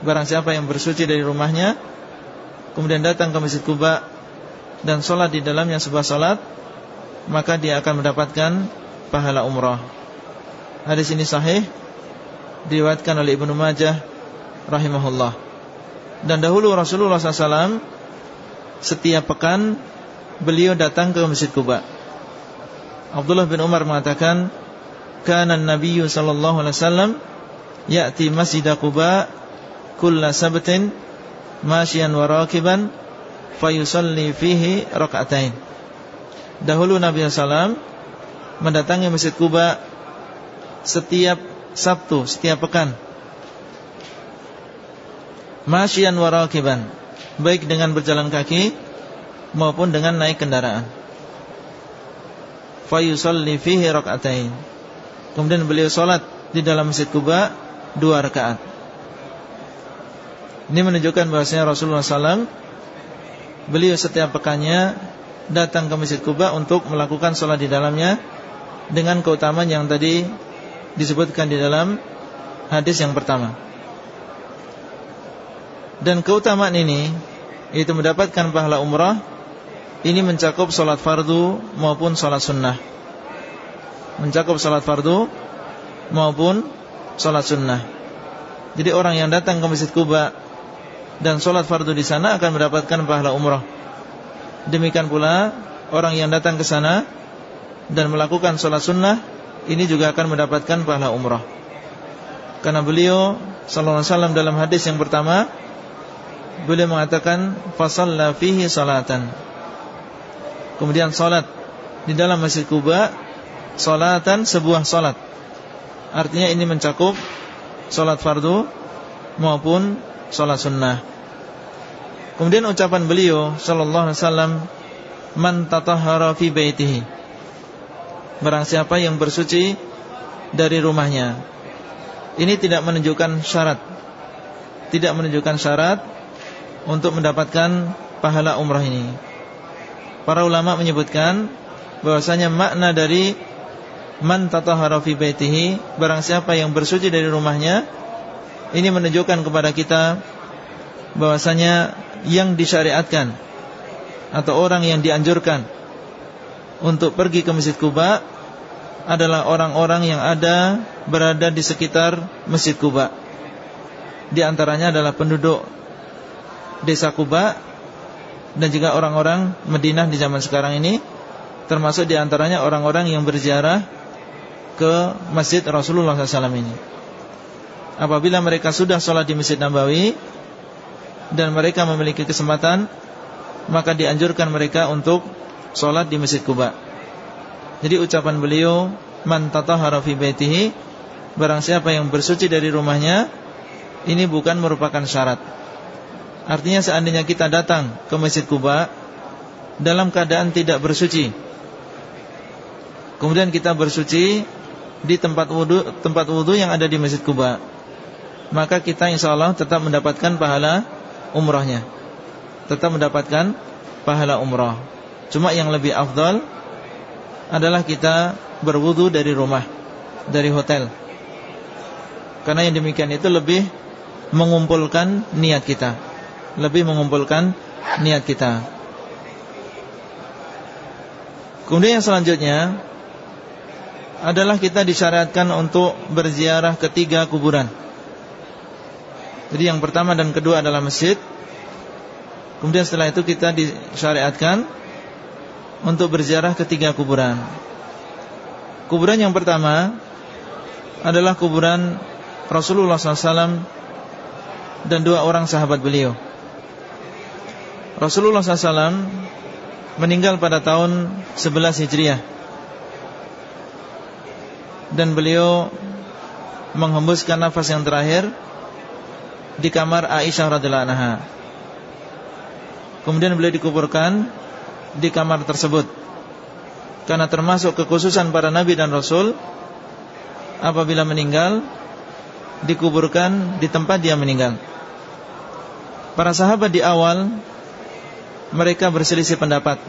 Barang siapa yang bersuci dari rumahnya kemudian datang ke Masjid Kuba dan solat di dalamnya sebuah solat maka dia akan mendapatkan pahala umrah. Hadis ini sahih diriwayatkan oleh Ibnu Majah rahimahullah. Dan dahulu Rasulullah SAW setiap pekan beliau datang ke Masjid Kuba. Abdullah bin Umar mengatakan, "Kana an-nabiy sallallahu alaihi wasallam ya'ti Masjid Quba kulla sabtin masyian wa rakiban fayusalli fihi rak'atain." Dahulu Nabi SAW mendatangi Masjid Kuba setiap Sabtu, setiap pekan. Masyian warakiban, baik dengan berjalan kaki maupun dengan naik kendaraan. Fayusalli fihi rak'atain. Kemudian beliau salat di dalam Masjid Kuba dua rakaat. Ini menunjukkan bahwasanya Rasulullah SAW beliau setiap pekannya datang ke Masjid Kuba untuk melakukan sholat di dalamnya dengan keutamaan yang tadi disebutkan di dalam hadis yang pertama. Dan keutamaan ini itu mendapatkan pahala umrah ini mencakup sholat fardu maupun sholat sunnah. Mencakup sholat fardu maupun sholat sunnah. Jadi orang yang datang ke Masjid Kuba dan sholat fardu di sana akan mendapatkan pahala umrah Demikian pula orang yang datang ke sana dan melakukan sholat sunnah ini juga akan mendapatkan pahala umrah. Karena beliau sallallahu alaihi wasallam dalam hadis yang pertama beliau mengatakan fasalla fihi salatan. Kemudian salat di dalam Masjid Kuba salatan sebuah salat. Artinya ini mencakup salat fardu maupun salat sunnah. Kemudian ucapan beliau sallallahu alaihi wasallam man tatahhara fi baitihi. Barang siapa yang bersuci dari rumahnya. Ini tidak menunjukkan syarat. Tidak menunjukkan syarat untuk mendapatkan pahala umrah ini. Para ulama menyebutkan bahwasanya makna dari man tatahhara fi baitihi barang siapa yang bersuci dari rumahnya ini menunjukkan kepada kita bahwasanya yang disyariatkan atau orang yang dianjurkan untuk pergi ke Masjid Kuba adalah orang-orang yang ada berada di sekitar Masjid Kuba. Di antaranya adalah penduduk desa Kuba dan juga orang-orang Madinah di zaman sekarang ini termasuk di antaranya orang-orang yang berziarah ke Masjid Rasulullah SAW ini. Apabila mereka sudah sholat di Masjid Nabawi dan mereka memiliki kesempatan, maka dianjurkan mereka untuk sholat di Masjid Kuba. Jadi ucapan beliau, man tatahara fi baitihi, barang siapa yang bersuci dari rumahnya, ini bukan merupakan syarat. Artinya seandainya kita datang ke Masjid Kuba dalam keadaan tidak bersuci, kemudian kita bersuci di tempat wudhu tempat wudhu yang ada di Masjid Kuba maka kita insya Allah tetap mendapatkan pahala umrahnya. Tetap mendapatkan pahala umrah. Cuma yang lebih afdal adalah kita berwudhu dari rumah dari hotel. Karena yang demikian itu lebih mengumpulkan niat kita. Lebih mengumpulkan niat kita. Kemudian yang selanjutnya adalah kita disyariatkan untuk berziarah ketiga kuburan. Jadi yang pertama dan kedua adalah masjid. Kemudian setelah itu kita disyariatkan untuk berziarah ketiga kuburan. Kuburan yang pertama adalah kuburan Rasulullah SAW dan dua orang sahabat beliau. Rasulullah SAW meninggal pada tahun 11 Hijriah dan beliau menghembuskan nafas yang terakhir di kamar Aisyah radhiyallahu anha. Kemudian beliau dikuburkan di kamar tersebut. Karena termasuk kekhususan para nabi dan rasul apabila meninggal dikuburkan di tempat dia meninggal. Para sahabat di awal mereka berselisih pendapat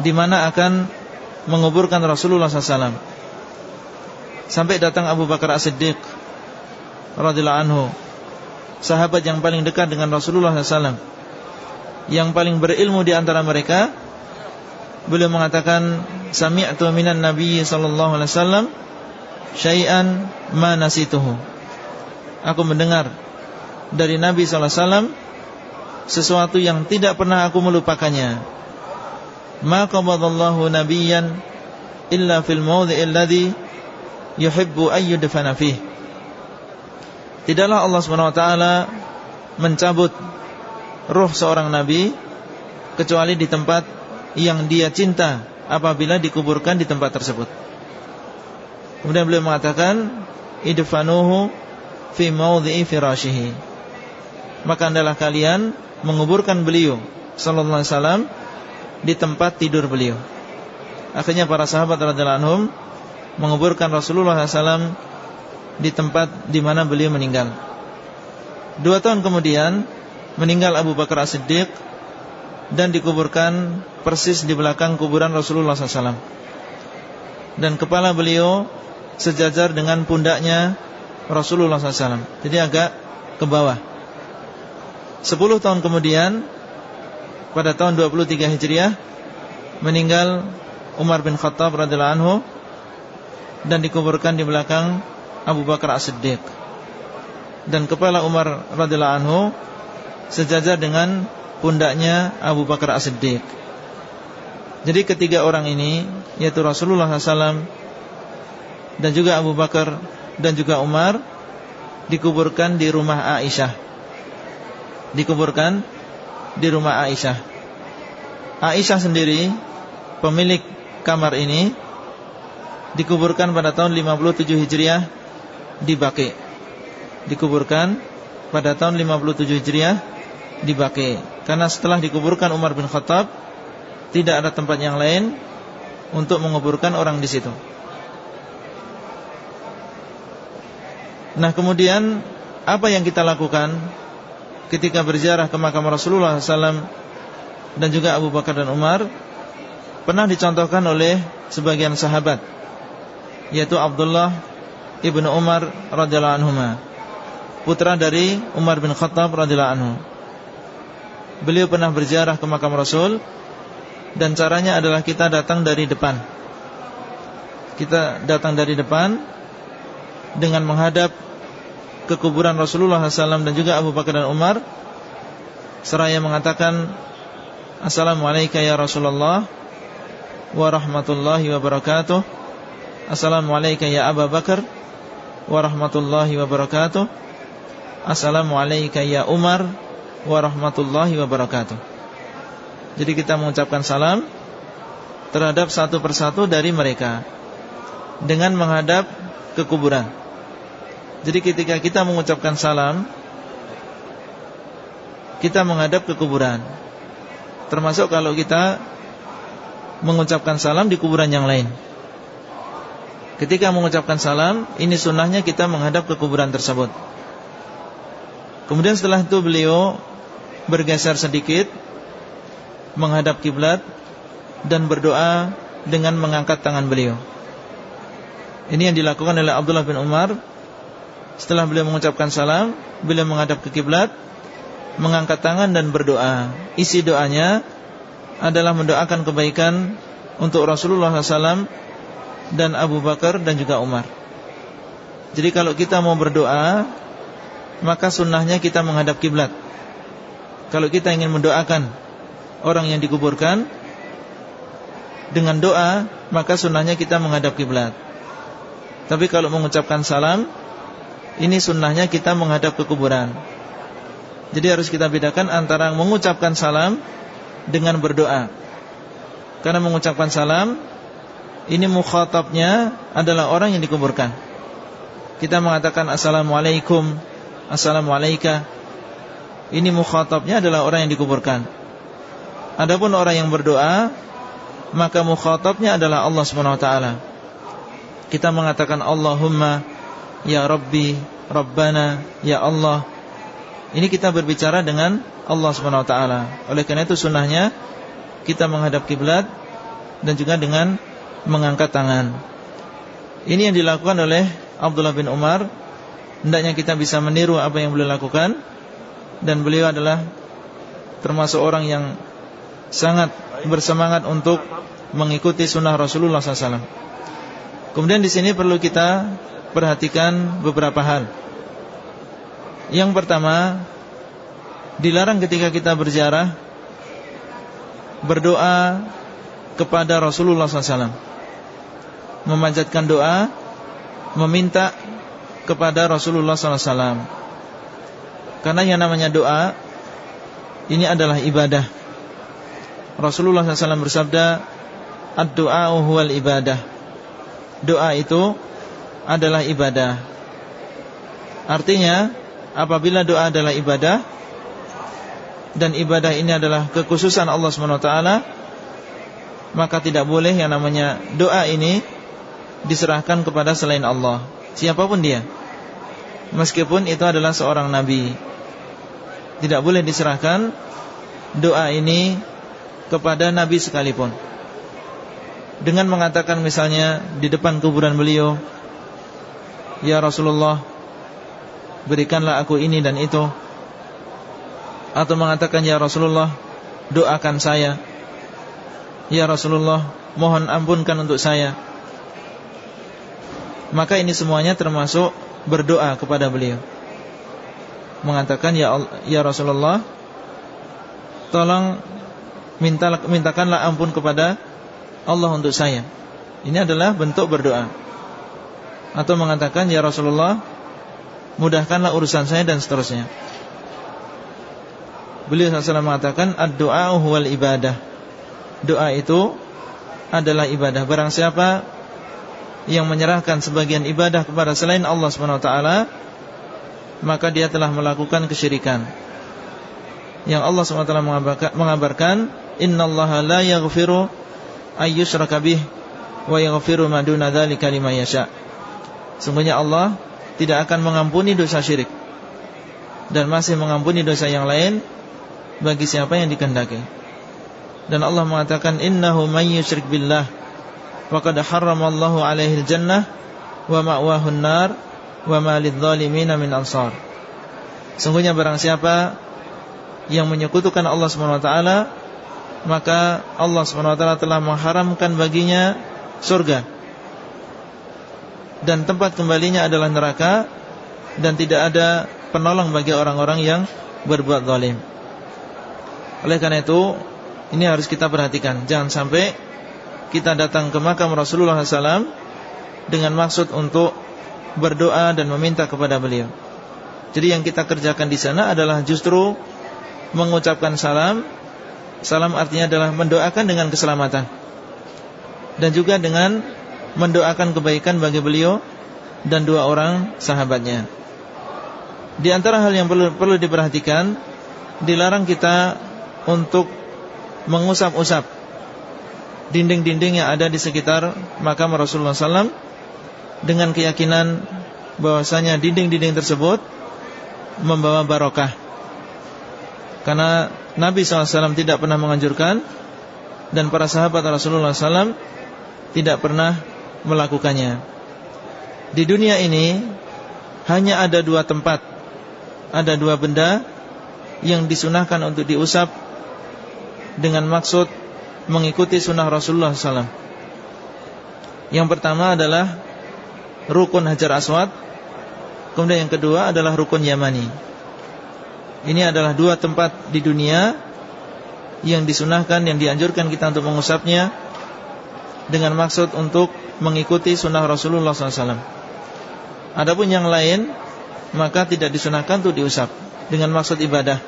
di mana akan menguburkan Rasulullah SAW. Sampai datang Abu Bakar As-Siddiq radhiyallahu anhu, sahabat yang paling dekat dengan Rasulullah SAW, yang paling berilmu di antara mereka. Beliau mengatakan, "Sami'tu minan Nabi sallallahu alaihi wasallam syai'an ma nasituhu." Aku mendengar dari Nabi sallallahu alaihi wasallam sesuatu yang tidak pernah aku melupakannya. Ma qabadallahu nabiyyan illa fil mawdhi'il ladzi yuhibbu ayyudfana fih. Tidaklah Allah taala mencabut ruh seorang nabi kecuali di tempat yang dia cinta apabila dikuburkan di tempat tersebut. Kemudian beliau mengatakan idfanuhu fi mawdhi'i firashihi. Maka adalah kalian menguburkan beliau sallallahu alaihi wasallam di tempat tidur beliau. Akhirnya para sahabat radhiyallahu anhum menguburkan Rasulullah SAW di tempat di mana beliau meninggal. Dua tahun kemudian meninggal Abu Bakar As-Siddiq dan dikuburkan persis di belakang kuburan Rasulullah SAW. Dan kepala beliau sejajar dengan pundaknya Rasulullah SAW. Jadi agak ke bawah. Sepuluh tahun kemudian pada tahun 23 Hijriah meninggal Umar bin Khattab radhiyallahu anhu dan dikuburkan di belakang Abu Bakar As-Siddiq. Dan kepala Umar radhiyallahu anhu sejajar dengan pundaknya Abu Bakar As-Siddiq. Jadi ketiga orang ini yaitu Rasulullah SAW dan juga Abu Bakar dan juga Umar dikuburkan di rumah Aisyah. Dikuburkan di rumah Aisyah. Aisyah sendiri pemilik kamar ini dikuburkan pada tahun 57 Hijriah di. Dikuburkan pada tahun 57 Hijriah di. Karena setelah dikuburkan Umar bin Khattab tidak ada tempat yang lain untuk menguburkan orang di situ. Nah, kemudian apa yang kita lakukan ketika berziarah ke makam Rasulullah SAW dan juga Abu Bakar dan Umar pernah dicontohkan oleh sebagian sahabat yaitu Abdullah ibnu Umar radhiyallahu anhu putra dari Umar bin Khattab radhiyallahu anhu. Beliau pernah berziarah ke makam Rasul dan caranya adalah kita datang dari depan. Kita datang dari depan dengan menghadap ke kuburan Rasulullah SAW dan juga Abu Bakar dan Umar. Seraya mengatakan Assalamualaikum ya Rasulullah wa rahmatullahi wa barakatuh. Assalamualaikum ya Abu Bakar Warahmatullahi wabarakatuh. Assalamualaikum ya Umar Warahmatullahi wabarakatuh. Jadi kita mengucapkan salam Terhadap satu persatu dari mereka Dengan menghadap ke kuburan. Jadi ketika kita mengucapkan salam Kita menghadap ke kuburan. Termasuk kalau kita Mengucapkan salam di kuburan yang lain Ketika mengucapkan salam Ini sunnahnya kita menghadap ke kuburan tersebut. Kemudian setelah itu beliau Bergeser sedikit Menghadap kiblat Dan berdoa Dengan mengangkat tangan beliau. Ini yang dilakukan oleh Abdullah bin Umar. Setelah beliau mengucapkan salam Beliau menghadap ke kiblat Mengangkat tangan dan berdoa. Isi doanya adalah mendoakan kebaikan Untuk Rasulullah SAW dan Abu Bakar dan juga Umar. Jadi kalau kita mau berdoa, maka sunnahnya kita menghadap kiblat. Kalau kita ingin mendoakan orang yang dikuburkan dengan doa, maka sunnahnya kita menghadap kiblat. Tapi kalau mengucapkan salam, ini sunnahnya kita menghadap ke kuburan. Jadi harus kita bedakan antara mengucapkan salam dengan berdoa. Karena mengucapkan salam ini mukhatabnya adalah orang yang dikuburkan. Kita mengatakan assalamualaikum, assalamualaikum. Ini mukhatabnya adalah orang yang dikuburkan. Adapun orang yang berdoa, maka mukhatabnya adalah Allah taala. Kita mengatakan Allahumma ya Rabbi, Rabbana, ya Allah. Ini kita berbicara dengan Allah taala. Oleh karena itu sunnahnya kita menghadap kiblat dan juga dengan mengangkat tangan. Ini yang dilakukan oleh Abdullah bin Umar. Hendaknya kita bisa meniru apa yang beliau lakukan dan beliau adalah termasuk orang yang sangat bersemangat untuk mengikuti sunnah Rasulullah SAW. Kemudian di sini perlu kita perhatikan beberapa hal. Yang pertama, dilarang ketika kita berziarah berdoa kepada Rasulullah SAW memanjatkan doa meminta kepada Rasulullah SAW. Karena yang namanya doa ini adalah ibadah. Rasulullah SAW bersabda, "Ad-du'a huwal ibadah." Doa itu adalah ibadah. Artinya, apabila doa adalah ibadah dan ibadah ini adalah kekhususan Allah SWT, maka tidak boleh yang namanya doa ini diserahkan kepada selain Allah. Siapa pun dia. Meskipun itu adalah seorang nabi. Tidak boleh diserahkan Doa ini Kepada nabi sekalipun. Dengan mengatakan misalnya Di depan kuburan beliau Ya Rasulullah Berikanlah aku ini dan itu. Atau mengatakan Ya Rasulullah Doakan saya. Ya Rasulullah Mohon ampunkan untuk saya maka ini semuanya termasuk berdoa kepada beliau. Mengatakan ya ya Rasulullah Tolong minta, mintakanlah ampun kepada Allah untuk saya. Ini adalah bentuk berdoa. Atau mengatakan Ya Rasulullah Mudahkanlah urusan saya dan seterusnya. Beliau SAW mengatakan Ad-du'a huwal ibadah. Doa itu adalah ibadah. Barang siapa yang menyerahkan sebagian ibadah kepada selain Allah SWT Maka dia telah melakukan kesyirikan. Yang Allah SWT mengabarkan Inna Allah la yaghfiru ayyushraka bih Wa yaghfiru maduna dhalika lima yasha. Sungguhnya Allah tidak akan mengampuni dosa syirik Dan masih mengampuni dosa yang lain Bagi siapa yang dikehendaki. Dan Allah mengatakan Innahu man yushrik billah Waqad harramallahu alaihi jannah Wa ma'wahun nar Wa ma lidzalimina min ansar. Sungguhnya barang siapa Yang menyekutukan Allah SWT Maka Allah SWT telah mengharamkan baginya Surga. Dan tempat kembalinya adalah neraka Dan tidak ada penolong bagi orang-orang yang berbuat zalim. Oleh karena itu Ini harus kita perhatikan. Jangan sampai kita datang ke makam Rasulullah SAW dengan maksud untuk berdoa dan meminta kepada beliau. Jadi yang kita kerjakan di sana adalah justru mengucapkan salam. Salam artinya adalah mendoakan dengan keselamatan dan juga dengan mendoakan kebaikan bagi beliau dan dua orang sahabatnya. Di antara hal yang perlu perlu diperhatikan, dilarang kita untuk mengusap-usap dinding-dinding yang ada di sekitar makam Rasulullah SAW dengan keyakinan bahwasanya dinding-dinding tersebut membawa barokah. Karena Nabi SAW tidak pernah menganjurkan dan para sahabat Rasulullah SAW tidak pernah melakukannya. Di dunia ini hanya ada dua tempat, ada dua benda yang disunahkan untuk diusap dengan maksud mengikuti sunnah Rasulullah SAW. Yang pertama adalah rukun Hajar Aswad, kemudian yang kedua adalah rukun Yamani. Ini adalah dua tempat di dunia yang disunahkan, yang dianjurkan kita untuk mengusapnya dengan maksud untuk mengikuti sunnah Rasulullah SAW. Adapun yang lain maka tidak disunahkan untuk diusap dengan maksud ibadah.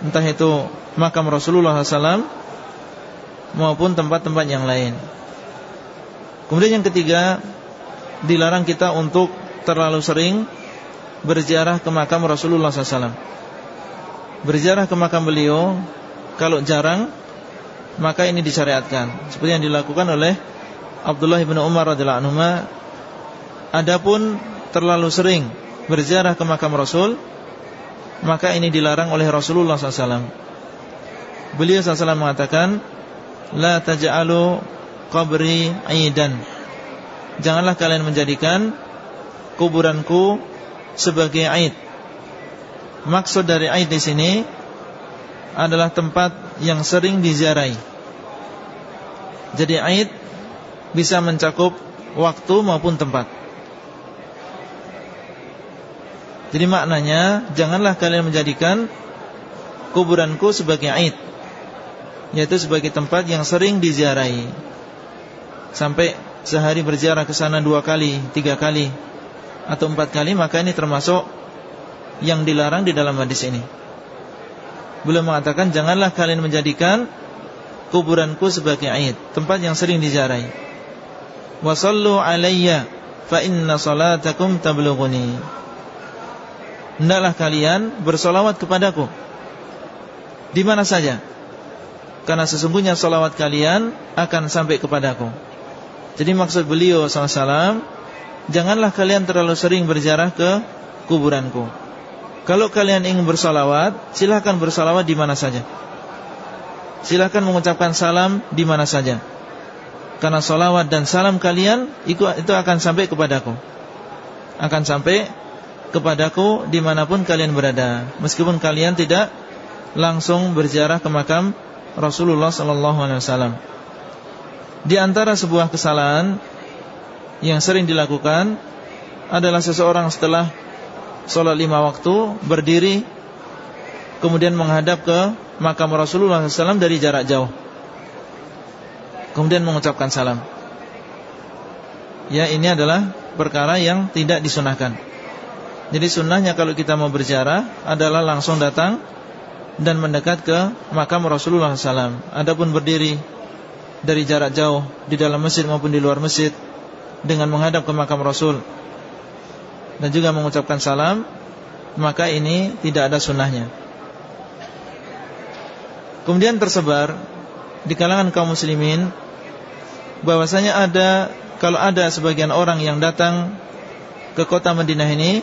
Entah itu makam Rasulullah SAW maupun tempat-tempat yang lain. Kemudian yang ketiga, dilarang kita untuk terlalu sering berziarah ke makam Rasulullah SAW. Berziarah ke makam beliau, kalau jarang, maka ini disyariatkan. Seperti yang dilakukan oleh Abdullah bin Umar radhiyallahu anhu. Adapun terlalu sering berziarah ke makam Rasul, maka ini dilarang oleh Rasulullah SAW. Beliau SAW mengatakan, La taj'alu qabri aidan Janganlah kalian menjadikan kuburanku sebagai aid. Maksud dari aid di sini adalah tempat yang sering diziarahi. Jadi aid bisa mencakup waktu maupun tempat. Jadi maknanya janganlah kalian menjadikan kuburanku sebagai aid yaitu sebagai tempat yang sering diziarahi sampai sehari berziarah ke sana dua kali, tiga kali atau empat kali maka ini termasuk yang dilarang di dalam hadis ini. Belum mengatakan janganlah kalian menjadikan kuburanku sebagai aid, tempat yang sering diziarahi. Wasallu alayya fa inna salatakum tablughuni. Hendaklah kalian bersolawat kepadaku di mana saja karena sesungguhnya salawat kalian akan sampai kepadaku. Jadi maksud beliau SAW, janganlah kalian terlalu sering berjarah ke kuburanku. Kalau kalian ingin bersalawat, silahkan bersalawat di mana saja. Silahkan mengucapkan salam di mana saja. Karena salawat dan salam kalian itu, akan sampai kepadaku. Akan sampai kepadaku di mana pun kalian berada. Meskipun kalian tidak langsung berjarah ke makam Rasulullah sallallahu alaihi wasallam. Di antara sebuah kesalahan yang sering dilakukan adalah seseorang setelah sholat lima waktu berdiri kemudian menghadap ke makam Rasulullah SAW dari jarak jauh. Kemudian mengucapkan salam. Ya ini adalah perkara yang tidak disunahkan. Jadi sunnahnya kalau kita mau berziarah Adalah langsung datang Dan mendekat ke makam Rasulullah SAW Adapun berdiri Dari jarak jauh Di dalam masjid maupun di luar masjid Dengan menghadap ke makam Rasul Dan juga mengucapkan salam Maka ini tidak ada sunnahnya. Kemudian tersebar di kalangan kaum muslimin bahwasanya ada kalau ada sebagian orang yang datang ke kota Madinah ini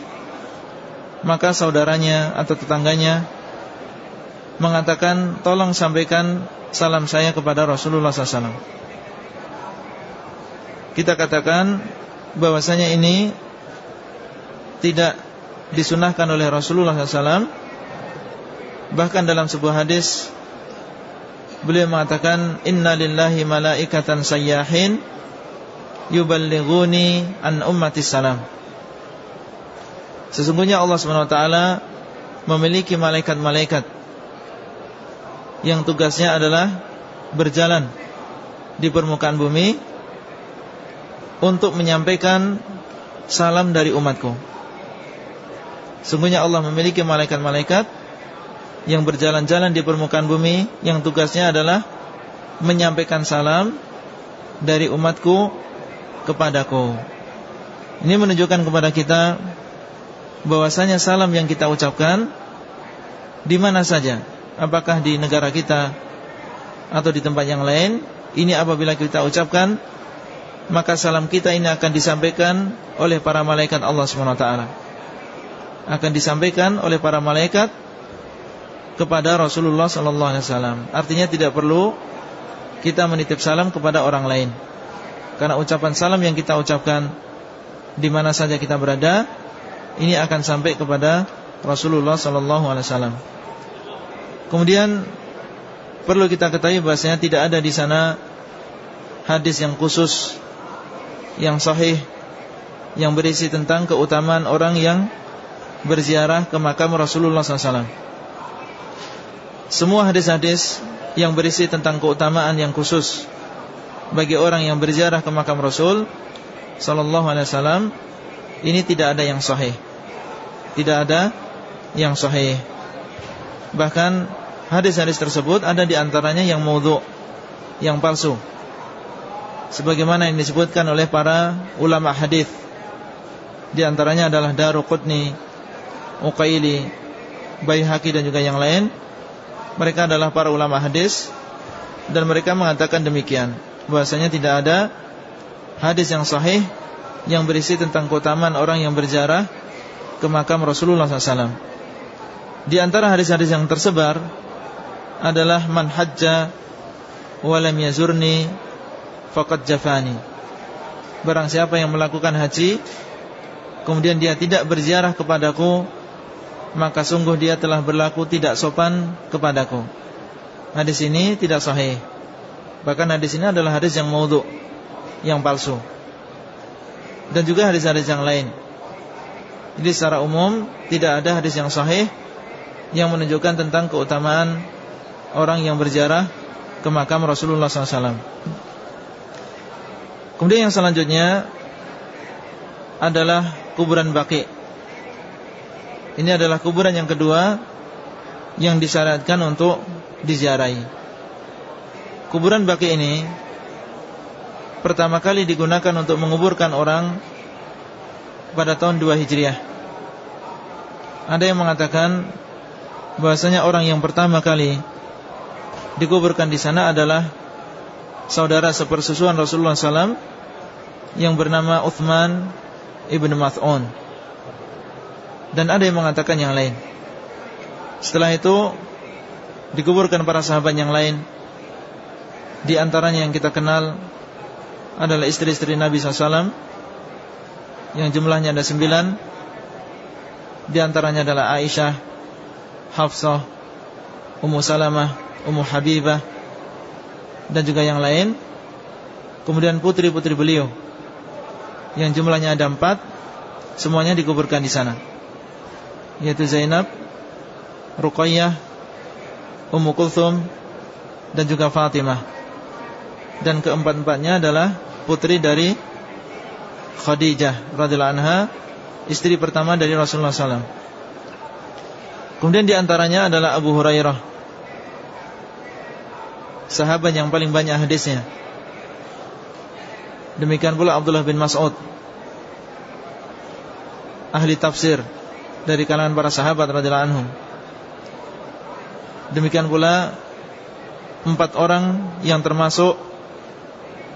maka saudaranya atau tetangganya mengatakan tolong sampaikan salam saya kepada Rasulullah SAW. Kita katakan bahwasanya ini tidak disunahkan oleh Rasulullah SAW. Bahkan dalam sebuah hadis Beliau mengatakan Inna lillahi malaikatan sayyahin Yuballighuni an ummati salam Sesungguhnya Allah SWT Memiliki malaikat-malaikat Yang tugasnya adalah Berjalan Di permukaan bumi Untuk menyampaikan Salam dari umatku Sesungguhnya Allah memiliki malaikat-malaikat yang berjalan-jalan di permukaan bumi yang tugasnya adalah menyampaikan salam dari umatku kepadaku. Ini menunjukkan kepada kita bahwasanya salam yang kita ucapkan di mana saja, apakah di negara kita atau di tempat yang lain, ini apabila kita ucapkan maka salam kita ini akan disampaikan oleh para malaikat Allah SWT akan disampaikan oleh para malaikat kepada Rasulullah sallallahu alaihi wasallam. Artinya tidak perlu kita menitip salam kepada orang lain. Karena ucapan salam yang kita ucapkan di mana saja kita berada, ini akan sampai kepada Rasulullah sallallahu alaihi wasallam. Kemudian perlu kita ketahui bahasanya tidak ada di sana hadis yang khusus yang sahih yang berisi tentang keutamaan orang yang berziarah ke makam Rasulullah SAW. Semua hadis-hadis yang berisi tentang keutamaan yang khusus bagi orang yang berziarah ke makam Rasul sallallahu alaihi wasallam ini tidak ada yang sahih. Tidak ada yang sahih. Bahkan hadis-hadis tersebut ada di antaranya yang maudhu, yang palsu. Sebagaimana yang disebutkan oleh para ulama hadis. Di antaranya adalah Daruqutni, Uqaili, Baihaqi dan juga yang lain mereka adalah para ulama hadis dan mereka mengatakan demikian bahwasanya tidak ada hadis yang sahih yang berisi tentang keutamaan orang yang berjarah ke makam Rasulullah SAW. Di antara hadis-hadis yang tersebar adalah man hajja walam yazurni faqad jafani. Barang siapa yang melakukan haji kemudian dia tidak berziarah kepadaku maka sungguh dia telah berlaku tidak sopan kepadaku. Hadis ini tidak sahih. Bahkan hadis ini adalah hadis yang maudhu, yang palsu. Dan juga hadis-hadis yang lain. Jadi secara umum tidak ada hadis yang sahih yang menunjukkan tentang keutamaan orang yang berjarah ke makam Rasulullah SAW. Kemudian yang selanjutnya adalah kuburan baki. Ini adalah kuburan yang kedua yang disyaratkan untuk diziarahi. Kuburan baki ini pertama kali digunakan untuk menguburkan orang pada tahun 2 Hijriah. Ada yang mengatakan bahwasanya orang yang pertama kali dikuburkan di sana adalah saudara sepersusuan Rasulullah SAW yang bernama Uthman ibn Math'un dan ada yang mengatakan yang lain. Setelah itu dikuburkan para sahabat yang lain. Di antaranya yang kita kenal adalah istri-istri Nabi SAW yang jumlahnya ada sembilan. Di antaranya adalah Aisyah, Hafsah, Ummu Salamah, Ummu Habibah dan juga yang lain. Kemudian putri-putri beliau yang jumlahnya ada empat, semuanya dikuburkan di sana yaitu Zainab, Ruqayyah, Ummu Kulthum dan juga Fatimah. Dan keempat-empatnya adalah putri dari Khadijah radhiyallahu anha, istri pertama dari Rasulullah SAW. Kemudian di antaranya adalah Abu Hurairah, sahabat yang paling banyak hadisnya. Demikian pula Abdullah bin Mas'ud, ahli tafsir dari kalangan para sahabat radhiyallahu anhum. Demikian pula empat orang yang termasuk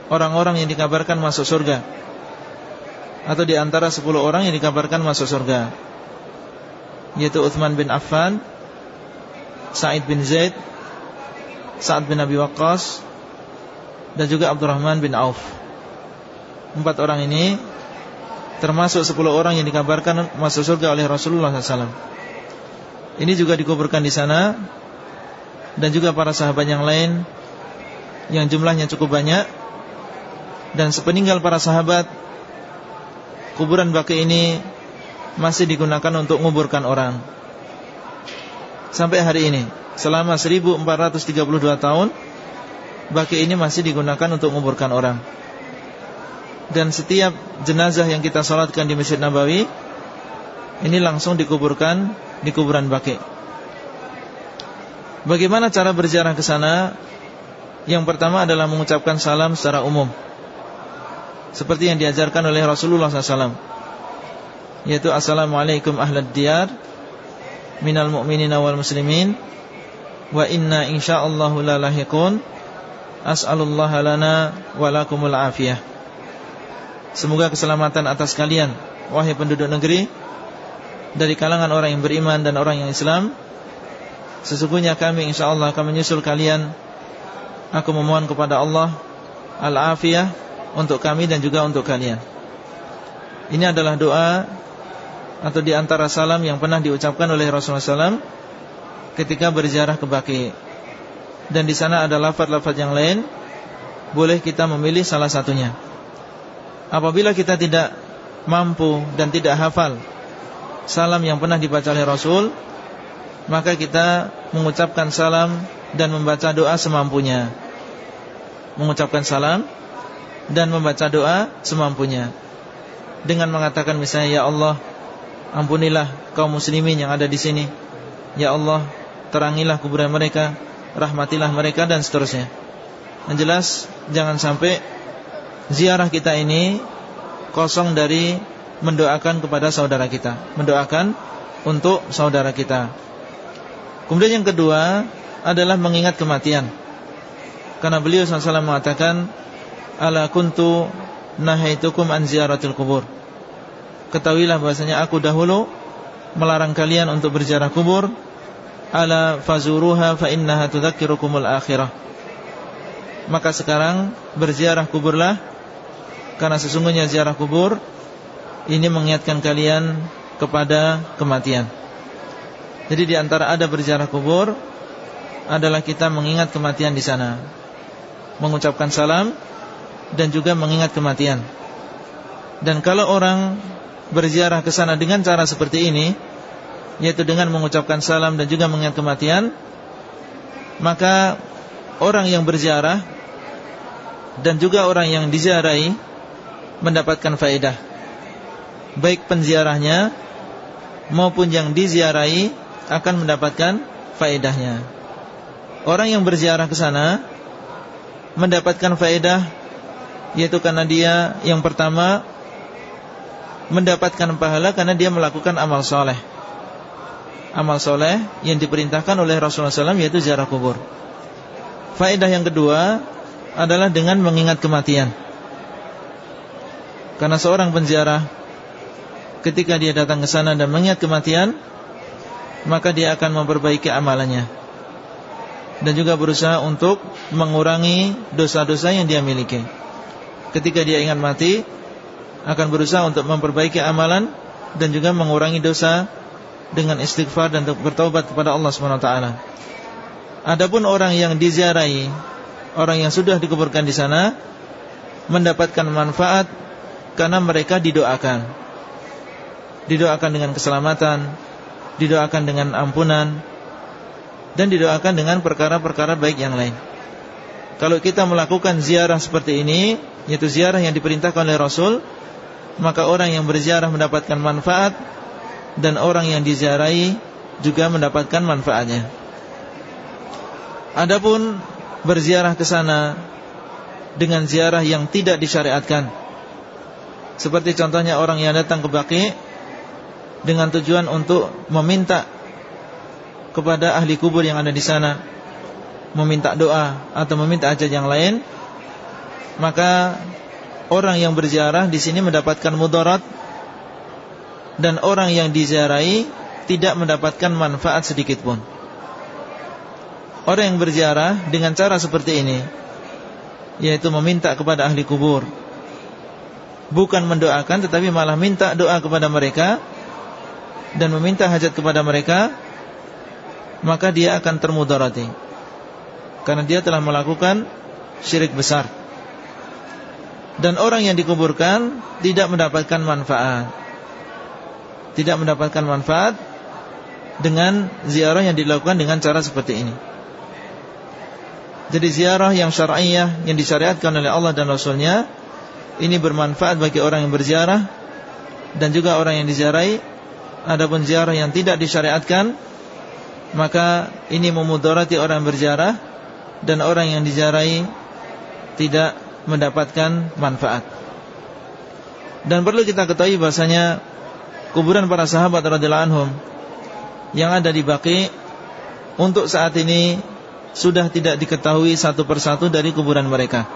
orang-orang yang dikabarkan masuk surga atau di antara sepuluh orang yang dikabarkan masuk surga yaitu Uthman bin Affan Sa'id bin Zaid Sa'ad bin Abi Waqqas dan juga Abdurrahman bin Auf. Empat orang ini termasuk sepuluh orang yang dikabarkan masuk surga oleh Rasulullah SAW ini juga dikuburkan di sana dan juga para sahabat yang lain yang jumlahnya cukup banyak dan sepeninggal para sahabat kuburan baki ini masih digunakan untuk menguburkan orang. Sampai hari ini selama 1432 tahun baki ini masih digunakan untuk menguburkan orang. Dan setiap jenazah yang kita salatkan di Masjid Nabawi ini langsung dikuburkan di kuburan baki. Bagaimana cara berziarah ke sana? Yang pertama adalah mengucapkan salam secara umum. Seperti yang diajarkan oleh Rasulullah SAW Yaitu Assalamualaikum ahlad diyar Minal mu'minina wal muslimin Wa inna insya'allahu lalahikun As'alullaha lana walakumul afiyah. Semoga keselamatan atas kalian Wahai penduduk negeri Dari kalangan orang yang beriman dan orang yang Islam. Sesungguhnya kami insyaAllah akan menyusul kalian. Aku memohon kepada Allah Al-afiyah Untuk kami dan juga untuk kalian. Ini adalah doa Atau di antara salam yang pernah diucapkan oleh Rasulullah SAW Ketika berziarah ke Baki Dan di sana ada lafad-lafad yang lain Boleh kita memilih salah satunya Apabila kita tidak mampu dan tidak hafal Salam yang pernah dibaca oleh Rasul maka kita mengucapkan salam dan membaca doa semampunya. Mengucapkan salam dan membaca doa semampunya. Dengan mengatakan misalnya ya Allah, ampunilah kaum muslimin yang ada di sini. Ya Allah, terangilah kuburan mereka, rahmatilah mereka dan seterusnya. Yang jelas jangan sampai ziarah kita ini kosong dari mendoakan kepada saudara kita, mendoakan untuk saudara kita. Kemudian yang kedua adalah mengingat kematian. Karena beliau SAW mengatakan, Ala kuntu nahaitukum an ziyaratil kubur. Ketahuilah bahasanya aku dahulu melarang kalian untuk berziarah kubur. Ala fazuruha fa innaha tudzakirukumul akhirah. Maka sekarang berziarah kuburlah karena sesungguhnya ziarah kubur ini mengingatkan kalian kepada kematian. Jadi di antara ada berziarah kubur adalah kita mengingat kematian di sana. Mengucapkan salam dan juga mengingat kematian. Dan kalau orang berziarah ke sana dengan cara seperti ini, yaitu dengan mengucapkan salam dan juga mengingat kematian, maka orang yang berziarah dan juga orang yang diziarahi mendapatkan faedah. Baik penziarahnya maupun yang diziarahi akan mendapatkan faedahnya. Orang yang berziarah ke sana mendapatkan faedah yaitu karena dia yang pertama mendapatkan pahala karena dia melakukan amal soleh. Amal soleh yang diperintahkan oleh Rasulullah SAW yaitu ziarah kubur. Faedah yang kedua adalah dengan mengingat kematian. Karena seorang penziarah ketika dia datang ke sana dan mengingat kematian, maka dia akan memperbaiki amalannya dan juga berusaha untuk mengurangi dosa-dosa yang dia miliki. Ketika dia ingat mati, akan berusaha untuk memperbaiki amalan dan juga mengurangi dosa dengan istighfar dan bertobat kepada Allah Subhanahu wa taala. Adapun orang yang diziarahi, orang yang sudah dikuburkan di sana mendapatkan manfaat karena mereka didoakan. Didoakan dengan keselamatan, didoakan dengan ampunan dan didoakan dengan perkara-perkara baik yang lain. Kalau kita melakukan ziarah seperti ini, yaitu ziarah yang diperintahkan oleh Rasul, maka orang yang berziarah mendapatkan manfaat dan orang yang diziarahi juga mendapatkan manfaatnya. Adapun berziarah ke sana dengan ziarah yang tidak disyariatkan. Seperti contohnya orang yang datang ke Baqi dengan tujuan untuk meminta kepada ahli kubur yang ada di sana meminta doa atau meminta ajat yang lain maka orang yang berziarah di sini mendapatkan mudarat dan orang yang diziarahi tidak mendapatkan manfaat sedikit pun. Orang yang berziarah dengan cara seperti ini yaitu meminta kepada ahli kubur. Bukan mendoakan tetapi malah minta doa kepada mereka dan meminta hajat kepada mereka maka dia akan termudarati. Karena dia telah melakukan syirik besar. Dan orang yang dikuburkan tidak mendapatkan manfaat tidak mendapatkan manfaat dengan ziarah yang dilakukan dengan cara seperti ini jadi ziarah yang syar'iyah yang disyariatkan oleh Allah dan Rasulnya ini bermanfaat bagi orang yang berziarah dan juga orang yang diziarahi adapun ziarah yang tidak disyariatkan maka ini memudarati orang berziarah dan orang yang diziarahi tidak mendapatkan manfaat. Dan perlu kita ketahui bahasanya kuburan para sahabat radhiyallahu anhum yang ada di Baqi untuk saat ini sudah tidak diketahui satu persatu dari kuburan mereka.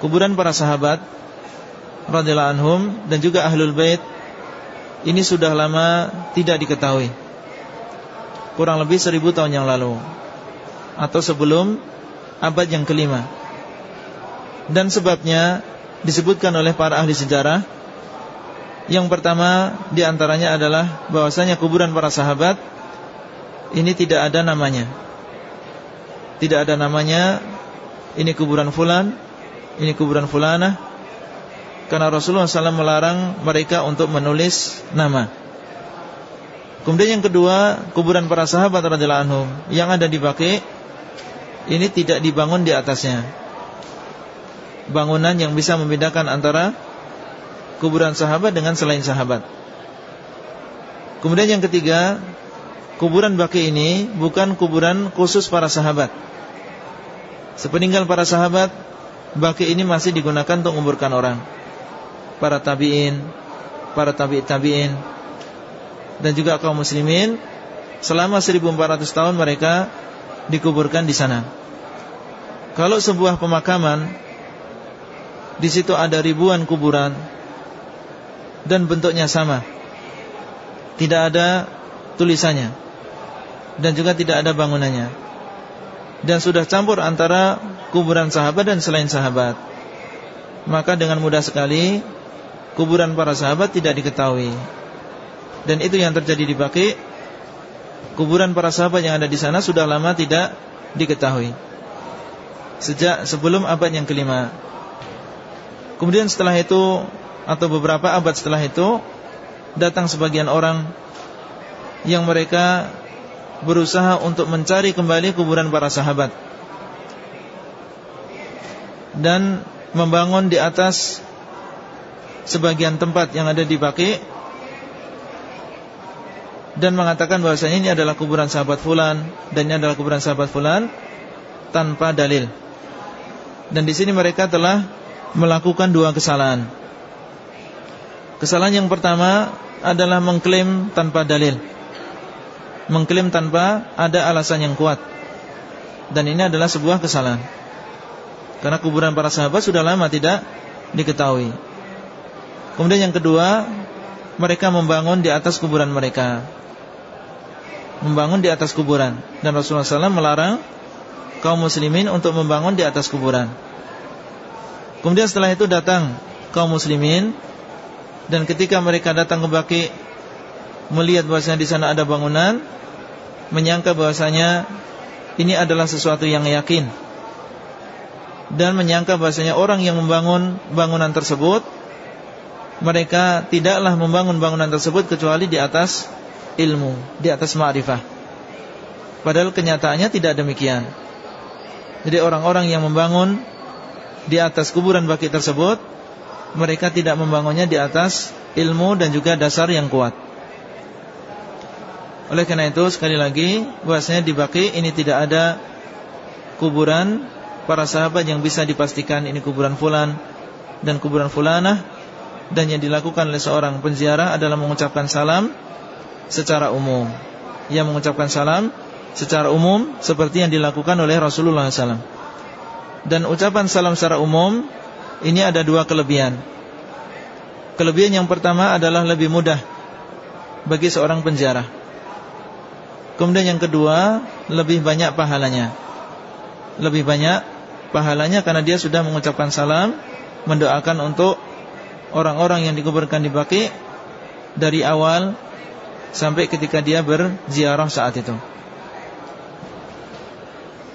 Kuburan para sahabat radhiyallahu anhum dan juga ahlul bait ini sudah lama tidak diketahui kurang lebih seribu tahun yang lalu Atau sebelum abad yang kelima Dan sebabnya disebutkan oleh para ahli sejarah Yang pertama di antaranya adalah bahwasanya kuburan para sahabat Ini tidak ada namanya. Tidak ada namanya Ini kuburan fulan Ini kuburan fulana Karena Rasulullah SAW melarang mereka untuk menulis nama. Kemudian yang kedua, kuburan para sahabat radhiyallahu anhum yang ada di Baqi ini tidak dibangun di atasnya. Bangunan yang bisa membedakan antara kuburan sahabat dengan selain sahabat. Kemudian yang ketiga, kuburan Baqi ini bukan kuburan khusus para sahabat. Sepeninggal para sahabat, Baqi ini masih digunakan untuk menguburkan orang. Para tabi'in, para tabi' tabi'in, dan juga kaum muslimin selama 1400 tahun mereka dikuburkan di sana. Kalau sebuah pemakaman di situ ada ribuan kuburan dan bentuknya sama. Tidak ada tulisannya dan juga tidak ada bangunannya. Dan sudah campur antara kuburan sahabat dan selain sahabat. Maka dengan mudah sekali kuburan para sahabat tidak diketahui. Dan itu yang terjadi di Baqi Kuburan para sahabat yang ada di sana Sudah lama tidak diketahui Sejak sebelum abad yang kelima Kemudian setelah itu Atau beberapa abad setelah itu Datang sebagian orang Yang mereka Berusaha untuk mencari kembali Kuburan para sahabat Dan Membangun di atas Sebagian tempat yang ada di Baqi dan mengatakan bahwasanya ini adalah kuburan sahabat fulan dan ini adalah kuburan sahabat fulan tanpa dalil. Dan di sini mereka telah melakukan dua kesalahan. Kesalahan yang pertama adalah mengklaim tanpa dalil. Mengklaim tanpa ada alasan yang kuat. Dan ini adalah sebuah kesalahan. Karena kuburan para sahabat sudah lama tidak diketahui. Kemudian yang kedua, mereka membangun di atas kuburan mereka membangun di atas kuburan dan Rasulullah SAW melarang kaum muslimin untuk membangun di atas kuburan. Kemudian setelah itu datang kaum muslimin dan ketika mereka datang ke Baki melihat bahwasanya di sana ada bangunan, menyangka bahwasanya ini adalah sesuatu yang yakin dan menyangka bahwasanya orang yang membangun bangunan tersebut mereka tidaklah membangun bangunan tersebut kecuali di atas ilmu, di atas ma'rifah. Padahal kenyataannya tidak demikian Jadi orang-orang yang membangun Di atas kuburan baki tersebut Mereka tidak membangunnya di atas Ilmu dan juga dasar yang kuat. Oleh karena itu sekali lagi Bahasanya di baki ini tidak ada Kuburan Para sahabat yang bisa dipastikan Ini kuburan fulan Dan kuburan fulanah. Dan yang dilakukan oleh seorang penziarah Adalah mengucapkan salam Secara umum. Yang mengucapkan salam secara umum seperti yang dilakukan oleh Rasulullah SAW. Dan ucapan salam secara umum ini ada dua kelebihan. Kelebihan yang pertama adalah lebih mudah bagi seorang penjara. Kemudian yang kedua lebih banyak pahalanya. Lebih banyak pahalanya karena dia sudah mengucapkan salam, mendoakan untuk orang-orang yang dikuburkan di Baki dari awal sampai ketika dia berziarah saat itu.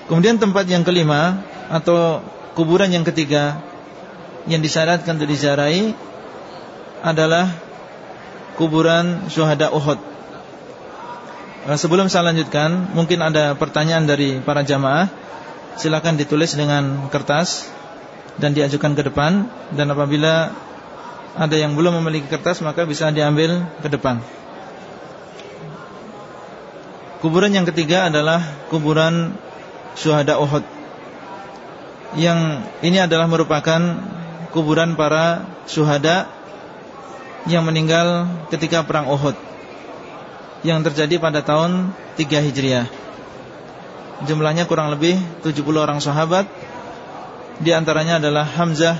Kemudian tempat yang kelima atau kuburan yang ketiga yang disyaratkan untuk diziarahi adalah kuburan syuhada Uhud. Eh, sebelum saya lanjutkan, mungkin ada pertanyaan dari para jamaah. Silakan ditulis dengan kertas dan diajukan ke depan dan apabila ada yang belum memiliki kertas maka bisa diambil ke depan. Kuburan yang ketiga adalah kuburan syuhada Uhud Yang ini adalah merupakan kuburan para syuhada Yang meninggal ketika perang Uhud Yang terjadi pada tahun 3 Hijriah. Jumlahnya kurang lebih 70 orang sahabat. Di antaranya adalah Hamzah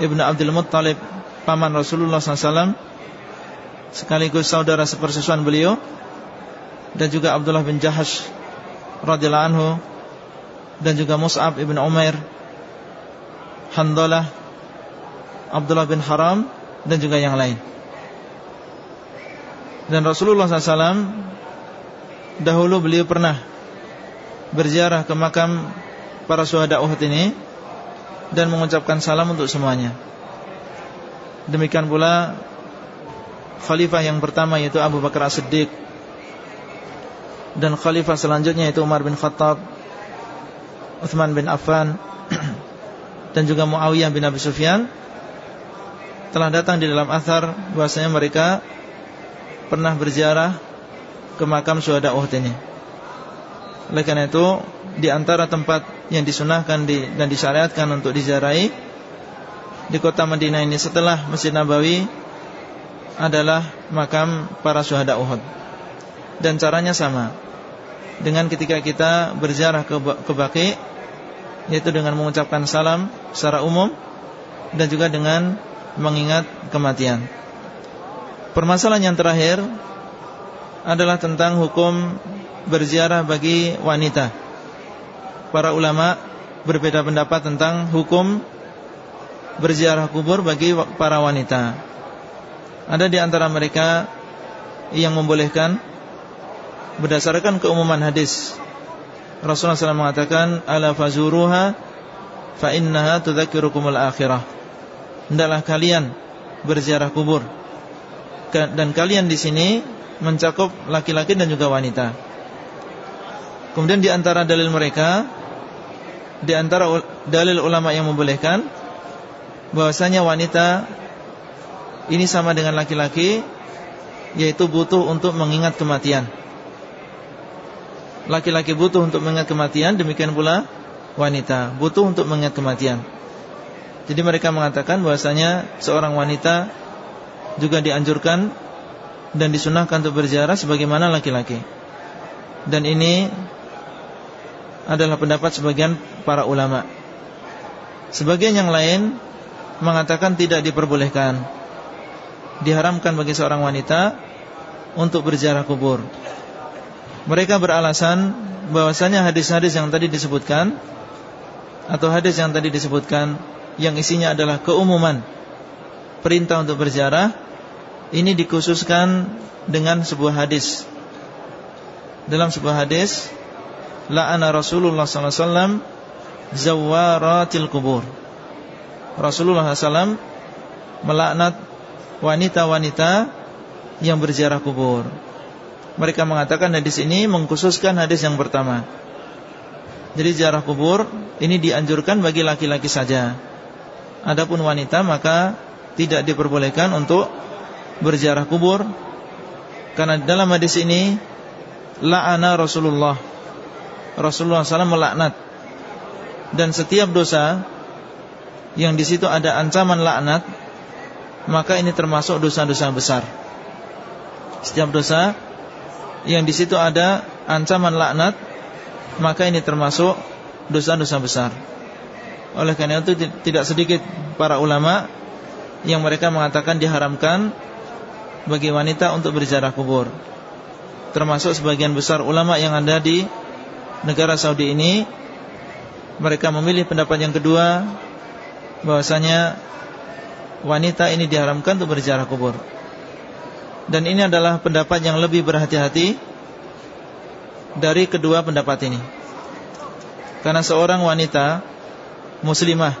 Ibn Abdul Muttalib Paman Rasulullah SAW Sekaligus saudara sepersusuan beliau Dan juga Abdullah bin Jahash radhiyallahu anhu dan juga Mus'ab ibn Umair Handalah Abdullah bin Haram dan juga yang lain. Dan Rasulullah SAW dahulu beliau pernah berziarah ke makam para syuhada Uhud ini dan mengucapkan salam untuk semuanya. Demikian pula khalifah yang pertama yaitu Abu Bakar As-Siddiq dan khalifah selanjutnya yaitu Umar bin Khattab, Uthman bin Affan dan juga Muawiyah bin Abi Sufyan telah datang di dalam athar bahwasanya mereka pernah berziarah ke makam syuhada Uhud ini. Oleh karena itu di antara tempat yang disunahkan di, dan disyariatkan untuk diziarahi di kota Madinah ini setelah Masjid Nabawi adalah makam para syuhada Uhud. Dan caranya sama dengan ketika kita berziarah ke, ke Baqi yaitu dengan mengucapkan salam secara umum dan juga dengan mengingat kematian. Permasalahan yang terakhir adalah tentang hukum berziarah bagi wanita. Para ulama berbeda pendapat tentang hukum berziarah kubur bagi para wanita. Ada di antara mereka yang membolehkan berdasarkan keumuman hadis Rasulullah SAW mengatakan ala fazuruha fa innaha tudzakirukumul akhirah. Hendaklah kalian berziarah kubur. Dan kalian di sini mencakup laki-laki dan juga wanita. Kemudian di antara dalil mereka di antara dalil ulama yang membolehkan bahwasanya wanita ini sama dengan laki-laki yaitu butuh untuk mengingat kematian Laki-laki butuh untuk mengingat kematian Demikian pula wanita Butuh untuk mengingat kematian. Jadi mereka mengatakan bahwasanya Seorang wanita Juga dianjurkan Dan disunahkan untuk berziarah Sebagaimana laki-laki. Dan ini Adalah pendapat sebagian para ulama. Sebagian yang lain Mengatakan tidak diperbolehkan Diharamkan bagi seorang wanita Untuk berziarah kubur mereka beralasan bahwasanya hadis-hadis yang tadi disebutkan atau hadis yang tadi disebutkan yang isinya adalah keumuman perintah untuk berziarah ini dikhususkan dengan sebuah hadis. Dalam sebuah hadis la'ana Rasulullah sallallahu alaihi wasallam zawaratil kubur. Rasulullah SAW melaknat wanita-wanita yang berziarah kubur. Mereka mengatakan hadis ini mengkhususkan hadis yang pertama. Jadi ziarah kubur ini dianjurkan bagi laki-laki saja. Adapun wanita maka tidak diperbolehkan untuk berziarah kubur. Karena dalam hadis ini La'ana Rasulullah. Rasulullah SAW melaknat. Dan setiap dosa Yang di situ ada ancaman laknat Maka ini termasuk dosa-dosa besar. Setiap dosa Yang di situ ada ancaman laknat Maka ini termasuk dosa-dosa besar. Oleh karena itu tidak sedikit para ulama Yang mereka mengatakan diharamkan bagi wanita untuk berziarah kubur. Termasuk sebagian besar ulama yang ada di negara Saudi ini Mereka memilih pendapat yang kedua bahwasanya Wanita ini diharamkan untuk berziarah kubur Dan ini adalah pendapat yang lebih berhati-hati Dari kedua pendapat ini Karena seorang wanita Muslimah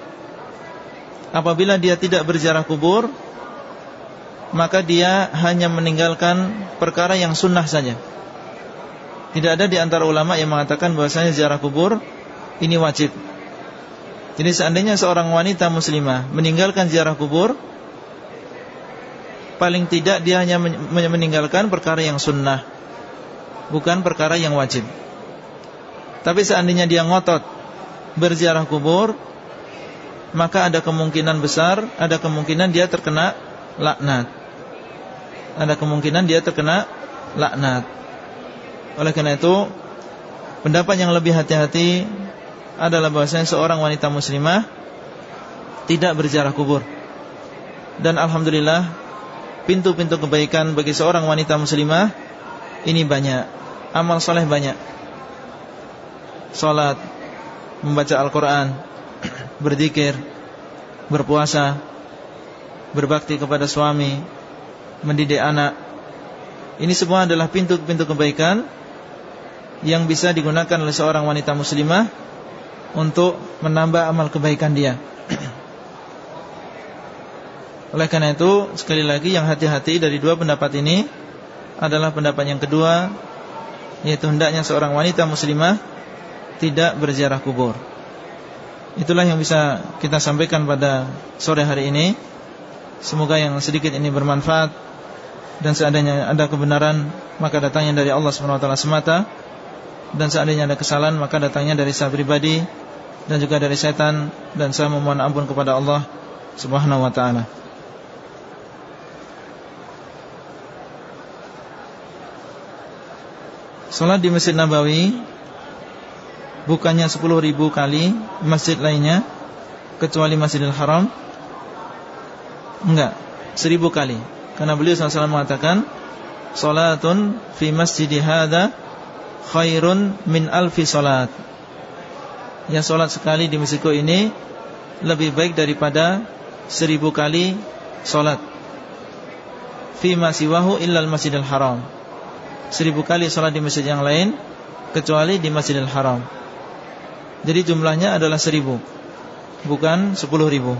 Apabila dia tidak berziarah kubur maka dia hanya meninggalkan perkara yang sunnah saja. Tidak ada di antara ulama yang mengatakan bahwasanya ziarah kubur ini wajib. Jadi seandainya seorang wanita muslimah meninggalkan ziarah kubur, paling tidak dia hanya meninggalkan perkara yang sunnah, bukan perkara yang wajib. Tapi seandainya dia ngotot berziarah kubur, maka ada kemungkinan besar, ada kemungkinan dia terkena laknat ada kemungkinan dia terkena laknat. Oleh karena itu, pendapat yang lebih hati-hati adalah bahwasanya seorang wanita muslimah tidak berziarah kubur. Dan alhamdulillah, pintu-pintu kebaikan bagi seorang wanita muslimah ini banyak. Amal soleh banyak. Salat, membaca Al-Qur'an, berzikir, berpuasa, berbakti kepada suami, mendidik anak Ini semua adalah pintu-pintu kebaikan Yang bisa digunakan oleh seorang wanita muslimah Untuk menambah amal kebaikan dia Oleh karena itu Sekali lagi yang hati-hati dari dua pendapat ini Adalah pendapat yang kedua Yaitu hendaknya seorang wanita muslimah Tidak berziarah kubur. Itulah yang bisa kita sampaikan pada sore hari ini. Semoga yang sedikit ini bermanfaat dan seandainya ada kebenaran maka datangnya dari Allah SWT semata. Dan seandainya ada kesalahan maka datangnya dari saya pribadi dan juga dari setan. Dan saya memohon ampun kepada Allah Subhanahu wa taala. Salat di Masjid Nabawi bukannya 10 ribu kali masjid lainnya kecuali Masjidil Haram? Enggak, 1000 kali. Karena beliau SAW mengatakan Salatun fi masjidi hadha Khairun min alfi salat Ya salat sekali di masjidku ini Lebih baik daripada Seribu kali salat Fi masiwahu illal masjidil haram Seribu kali salat di masjid yang lain Kecuali di masjidil haram Jadi jumlahnya adalah seribu Bukan sepuluh ribu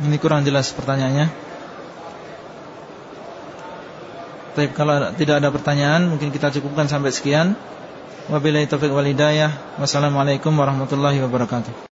Ini kurang jelas pertanyaannya. Tapi kalau tidak ada pertanyaan mungkin kita cukupkan sampai sekian. Wabillahi taufiq wal hidayah. Wassalamualaikum warahmatullahi wabarakatuh.